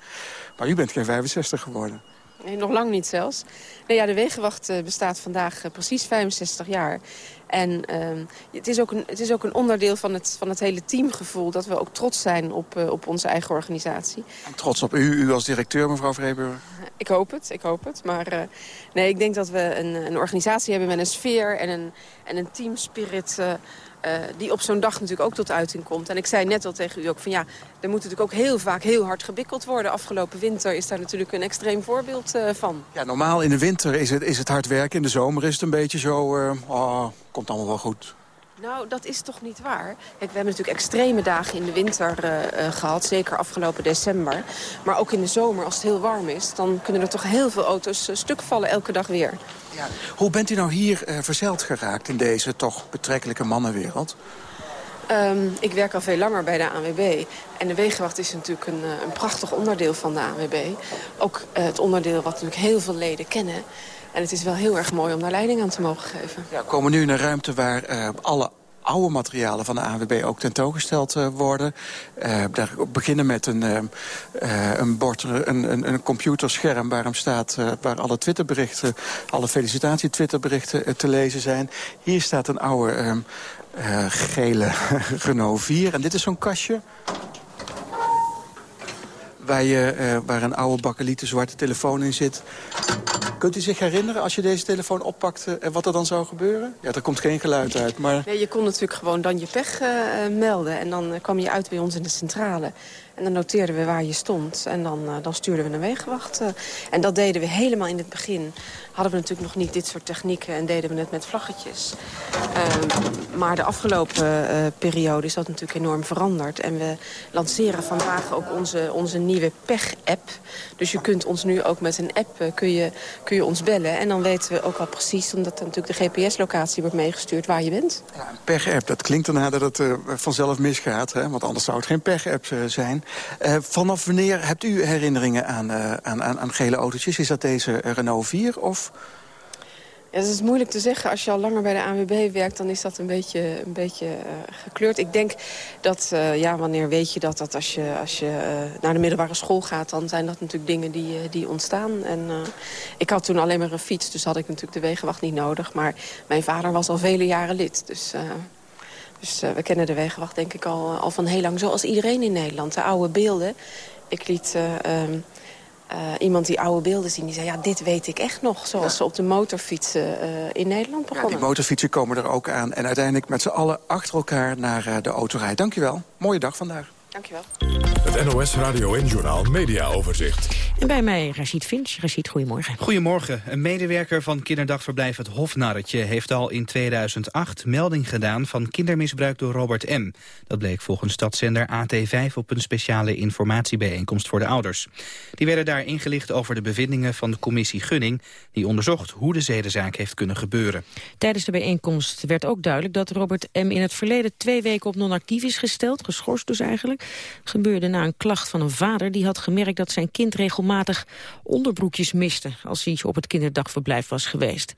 Maar u bent geen 65 geworden. Nee, nog lang niet zelfs. Nee, ja, de Wegenwacht uh, bestaat vandaag uh, precies 65 jaar. En uh, het, is ook een, het is ook een onderdeel van het, van het hele teamgevoel... dat we ook trots zijn op, uh, op onze eigen organisatie. Trots op u, u als directeur, mevrouw Vreeburg? Ik hoop het, ik hoop het. Maar nee, ik denk dat we een, een organisatie hebben met een sfeer en een, en een teamspirit... Uh, die op zo'n dag natuurlijk ook tot uiting komt. En ik zei net al tegen u ook van ja, er moet natuurlijk ook heel vaak heel hard gebikkeld worden. Afgelopen winter is daar natuurlijk een extreem voorbeeld uh, van. Ja, normaal in de winter is het, is het hard werken. In de zomer is het een beetje zo, uh, komt allemaal wel goed. Nou, dat is toch niet waar. Kijk, we hebben natuurlijk extreme dagen in de winter uh, uh, gehad. Zeker afgelopen december. Maar ook in de zomer, als het heel warm is... dan kunnen er toch heel veel auto's uh, stuk vallen elke dag weer. Ja. Hoe bent u nou hier verzeild geraakt in deze toch betrekkelijke mannenwereld? Um, ik werk al veel langer bij de ANWB. En de Wegenwacht is natuurlijk een, een prachtig onderdeel van de ANWB. Ook het onderdeel wat natuurlijk heel veel leden kennen... En het is wel heel erg mooi om daar leiding aan te mogen geven. Ja, we komen nu in een ruimte waar uh, alle oude materialen van de ANWB ook tentoongesteld uh, worden. Uh, daar beginnen met een, een, bord, een, een, een computerscherm waarop staat waar alle Twitterberichten, alle felicitatie Twitterberichten te lezen zijn. Hier staat een oude gele Renault 4 en dit is zo'n kastje waar, je, waar een oude bakkelieten zwarte telefoon in zit. Kunt u zich herinneren, als je deze telefoon oppakte, uh, wat er dan zou gebeuren? Ja, er komt geen geluid uit, maar... Nee, je kon natuurlijk gewoon dan je pech uh, melden. En dan kwam je uit bij ons in de centrale. En dan noteerden we waar je stond. En dan, uh, dan stuurden we een wegenwacht. en dat deden we helemaal in het begin. Hadden we natuurlijk nog niet dit soort technieken. En deden we het met vlaggetjes. Uh, maar de afgelopen uh, periode is dat natuurlijk enorm veranderd. En we lanceren vandaag ook onze, onze nieuwe PEG-app. Dus je kunt ons nu ook met een app kun je, kun je ons bellen. En dan weten we ook al precies, omdat natuurlijk de GPS-locatie wordt meegestuurd, waar je bent. Ja, een PEG-app, dat klinkt erna dat het vanzelf misgaat. Hè? Want anders zou het geen PEG-app zijn. Uh, vanaf wanneer hebt u herinneringen aan, uh, aan, aan, aan, gele autootjes? Is dat deze Renault 4 of... Ja, het is moeilijk te zeggen. Als je al langer bij de ANWB werkt, dan is dat een beetje, een beetje uh, gekleurd. Ik denk dat, ja, wanneer weet je dat? Dat als je, als je naar de middelbare school gaat, dan zijn dat natuurlijk dingen die, die ontstaan. En ik had toen alleen maar een fiets, dus had ik natuurlijk de wegenwacht niet nodig. Maar mijn vader was al vele jaren lid, dus... Dus uh, we kennen de Wegenwacht denk ik al, al van heel lang. Zoals iedereen in Nederland. De oude beelden. Ik liet uh, um, uh, iemand die oude beelden zien. Die zei, ja, dit weet ik echt nog. Zoals ja. ze op de motorfietsen in Nederland begonnen. Ja, die motorfietsen komen er ook aan. En uiteindelijk met z'n allen achter elkaar naar de autorij. Dankjewel. Mooie dag vandaag. Dankjewel. Het NOS Radio en Journaal Media Overzicht. En bij mij Rashid Finch. Rashid, goedemorgen. Goedemorgen. Een medewerker van kinderdagverblijf Het Hofnarretje... heeft al in 2008 melding gedaan van kindermisbruik door Robert M. Dat bleek volgens stadszender AT5 op een speciale informatiebijeenkomst voor de ouders. Die werden daar ingelicht over de bevindingen van de commissie Gunning... die onderzocht hoe de zedenzaak heeft kunnen gebeuren. Tijdens de bijeenkomst werd ook duidelijk dat Robert M. in het verleden twee weken op non-actief is gesteld. Geschorst dus eigenlijk. Gebeurde na een klacht van een vader die had gemerkt dat zijn kind regelmatig onderbroekjes miste als hij op het kinderdagverblijf was geweest.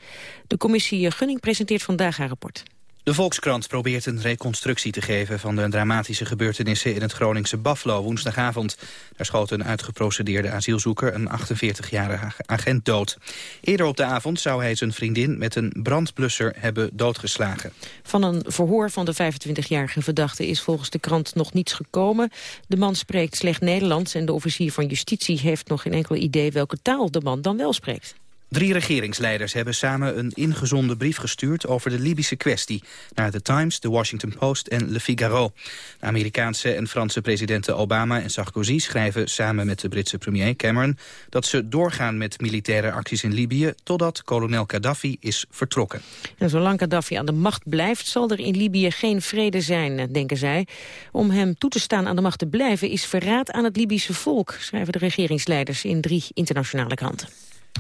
De commissie Gunning presenteert vandaag haar rapport. De Volkskrant probeert een reconstructie te geven van de dramatische gebeurtenissen in het Groningse Buffalo woensdagavond. Daar schoot een uitgeprocedeerde asielzoeker een 48-jarige agent dood. Eerder op de avond zou hij zijn vriendin met een brandblusser hebben doodgeslagen. Van een verhoor van de 25-jarige verdachte is volgens de krant nog niets gekomen. De man spreekt slecht Nederlands en de officier van justitie heeft nog geen enkel idee welke taal de man dan wel spreekt. Drie regeringsleiders hebben samen een ingezonden brief gestuurd over de Libische kwestie naar The Times, The Washington Post en Le Figaro. De Amerikaanse en Franse presidenten Obama en Sarkozy schrijven samen met de Britse premier Cameron dat ze doorgaan met militaire acties in Libië totdat kolonel Gaddafi is vertrokken. En zolang Gaddafi aan de macht blijft zal er in Libië geen vrede zijn, denken zij. Om hem toe te staan aan de macht te blijven is verraad aan het Libische volk, schrijven de regeringsleiders in drie internationale kranten.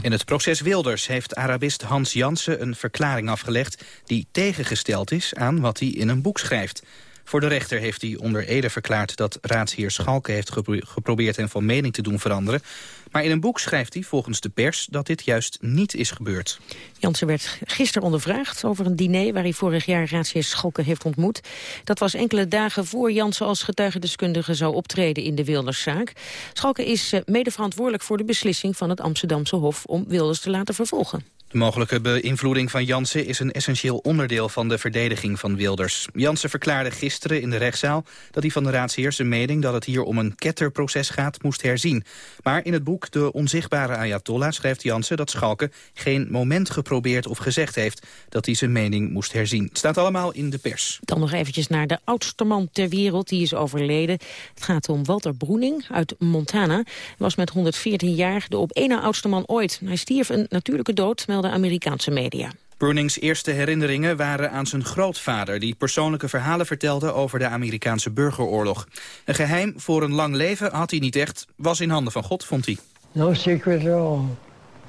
In het proces Wilders heeft Arabist Hans Jansen een verklaring afgelegd... die tegengesteld is aan wat hij in een boek schrijft. Voor de rechter heeft hij onder Ede verklaard dat raadsheer Schalke heeft geprobeerd hem van mening te doen veranderen. Maar in een boek schrijft hij volgens de pers dat dit juist niet is gebeurd. Jansen werd gisteren ondervraagd over een diner waar hij vorig jaar raadsheer Schalke heeft ontmoet. Dat was enkele dagen voor Jansen als getuigendeskundige zou optreden in de Wilderszaak. Schalke is eh, mede verantwoordelijk voor de beslissing van het Amsterdamse Hof om Wilders te laten vervolgen. De mogelijke beïnvloeding van Jansen is een essentieel onderdeel van de verdediging van Wilders. Jansen verklaarde gisteren in de rechtszaal dat hij van de raadsheer zijn mening dat het hier om een ketterproces gaat moest herzien. Maar in het boek De Onzichtbare Ayatollah schrijft Jansen dat Schalke geen moment geprobeerd of gezegd heeft dat hij zijn mening moest herzien. Het staat allemaal in de pers. Dan nog eventjes naar de oudste man ter wereld, die is overleden. Het gaat om Walter Broening uit Montana. Hij was met 114 jaar de op één na oudste man ooit. Hij stierf een natuurlijke dood, Amerikaanse media. Brunings eerste herinneringen waren aan zijn grootvader... die persoonlijke verhalen vertelde over de Amerikaanse burgeroorlog. Een geheim voor een lang leven had hij niet echt, was in handen van God, vond hij. No secret at all.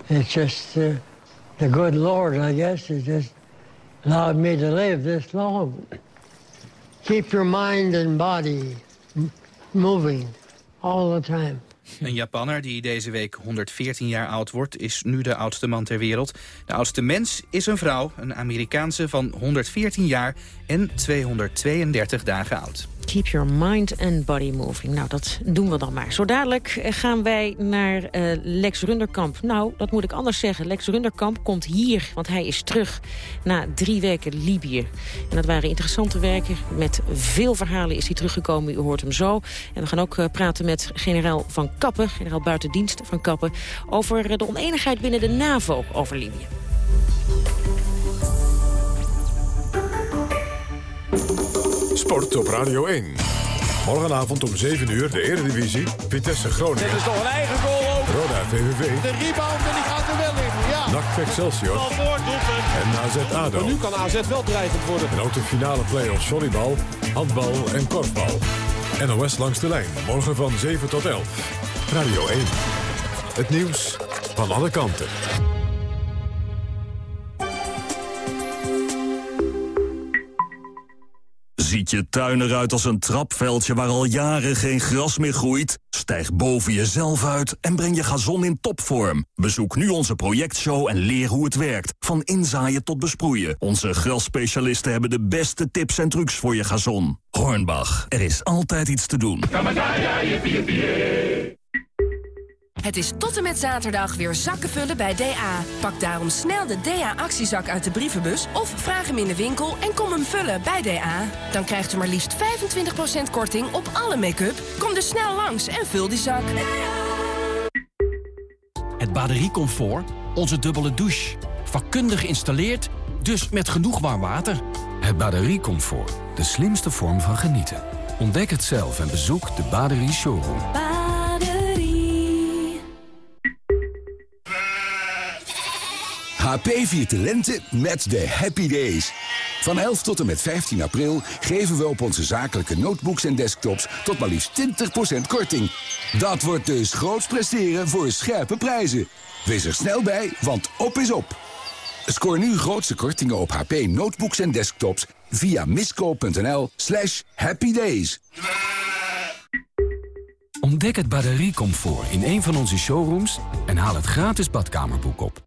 It's just uh, the good Lord, I guess, it just allowed me to live this long. Keep your mind and body moving all the time. Een Japanner die deze week 114 jaar oud wordt, is nu de oudste man ter wereld. De oudste mens is een vrouw, een Amerikaanse van 114 jaar en 232 dagen oud. Keep your mind and body moving. Nou, dat doen we dan maar. Zo dadelijk gaan wij naar uh, Lex Runderkamp. Nou, dat moet ik anders zeggen. Lex Runderkamp komt hier, want hij is terug na drie weken Libië. En dat waren interessante werken. Met veel verhalen is hij teruggekomen. U hoort hem zo. En we gaan ook uh, praten met generaal Van Kappen, generaal buitendienst Van Kappen... over de oneenigheid binnen de NAVO over Libië. Sport op Radio 1. Morgenavond om 7 uur de Eredivisie. Vitesse Groningen. Dit is toch een eigen goal ook. Roda VVV. De rebound en die gaat er wel in. Ja. NAC Excelsior. Doelpunt. En AZ ADO. Maar nu kan AZ wel dreigend worden. En ook de finale play-offs volleybal, handbal en korfbal. NOS langs de lijn. Morgen van 7 tot 11. Radio 1. Het nieuws van alle kanten. Ziet je tuin eruit als een trapveldje waar al jaren geen gras meer groeit? Stijg boven jezelf uit en breng je gazon in topvorm. Bezoek nu onze projectshow en leer hoe het werkt. Van inzaaien tot besproeien. Onze grasspecialisten hebben de beste tips en trucs voor je gazon. Hornbach, er is altijd iets te doen. Het is tot en met zaterdag weer zakken vullen bij DA. Pak daarom snel de DA-actiezak uit de brievenbus... of vraag hem in de winkel en kom hem vullen bij DA. Dan krijgt u maar liefst 25% korting op alle make-up. Kom dus snel langs en vul die zak. Het bateriecomfort, onze dubbele douche. Vakkundig geïnstalleerd, dus met genoeg warm water. Het bateriecomfort, de slimste vorm van genieten. Ontdek het zelf en bezoek de Baderie Showroom. HP viert de lente met de Happy Days. Van 11 tot en met 15 april geven we op onze zakelijke notebooks en desktops tot maar liefst 20% korting. Dat wordt dus groots presteren voor scherpe prijzen. Wees er snel bij, want op is op. Scoor nu grootste kortingen op HP notebooks en desktops via misco.nl slash happydays. Ontdek het batteriecomfort in een van onze showrooms en haal het gratis badkamerboek op.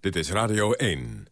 Dit is Radio 1.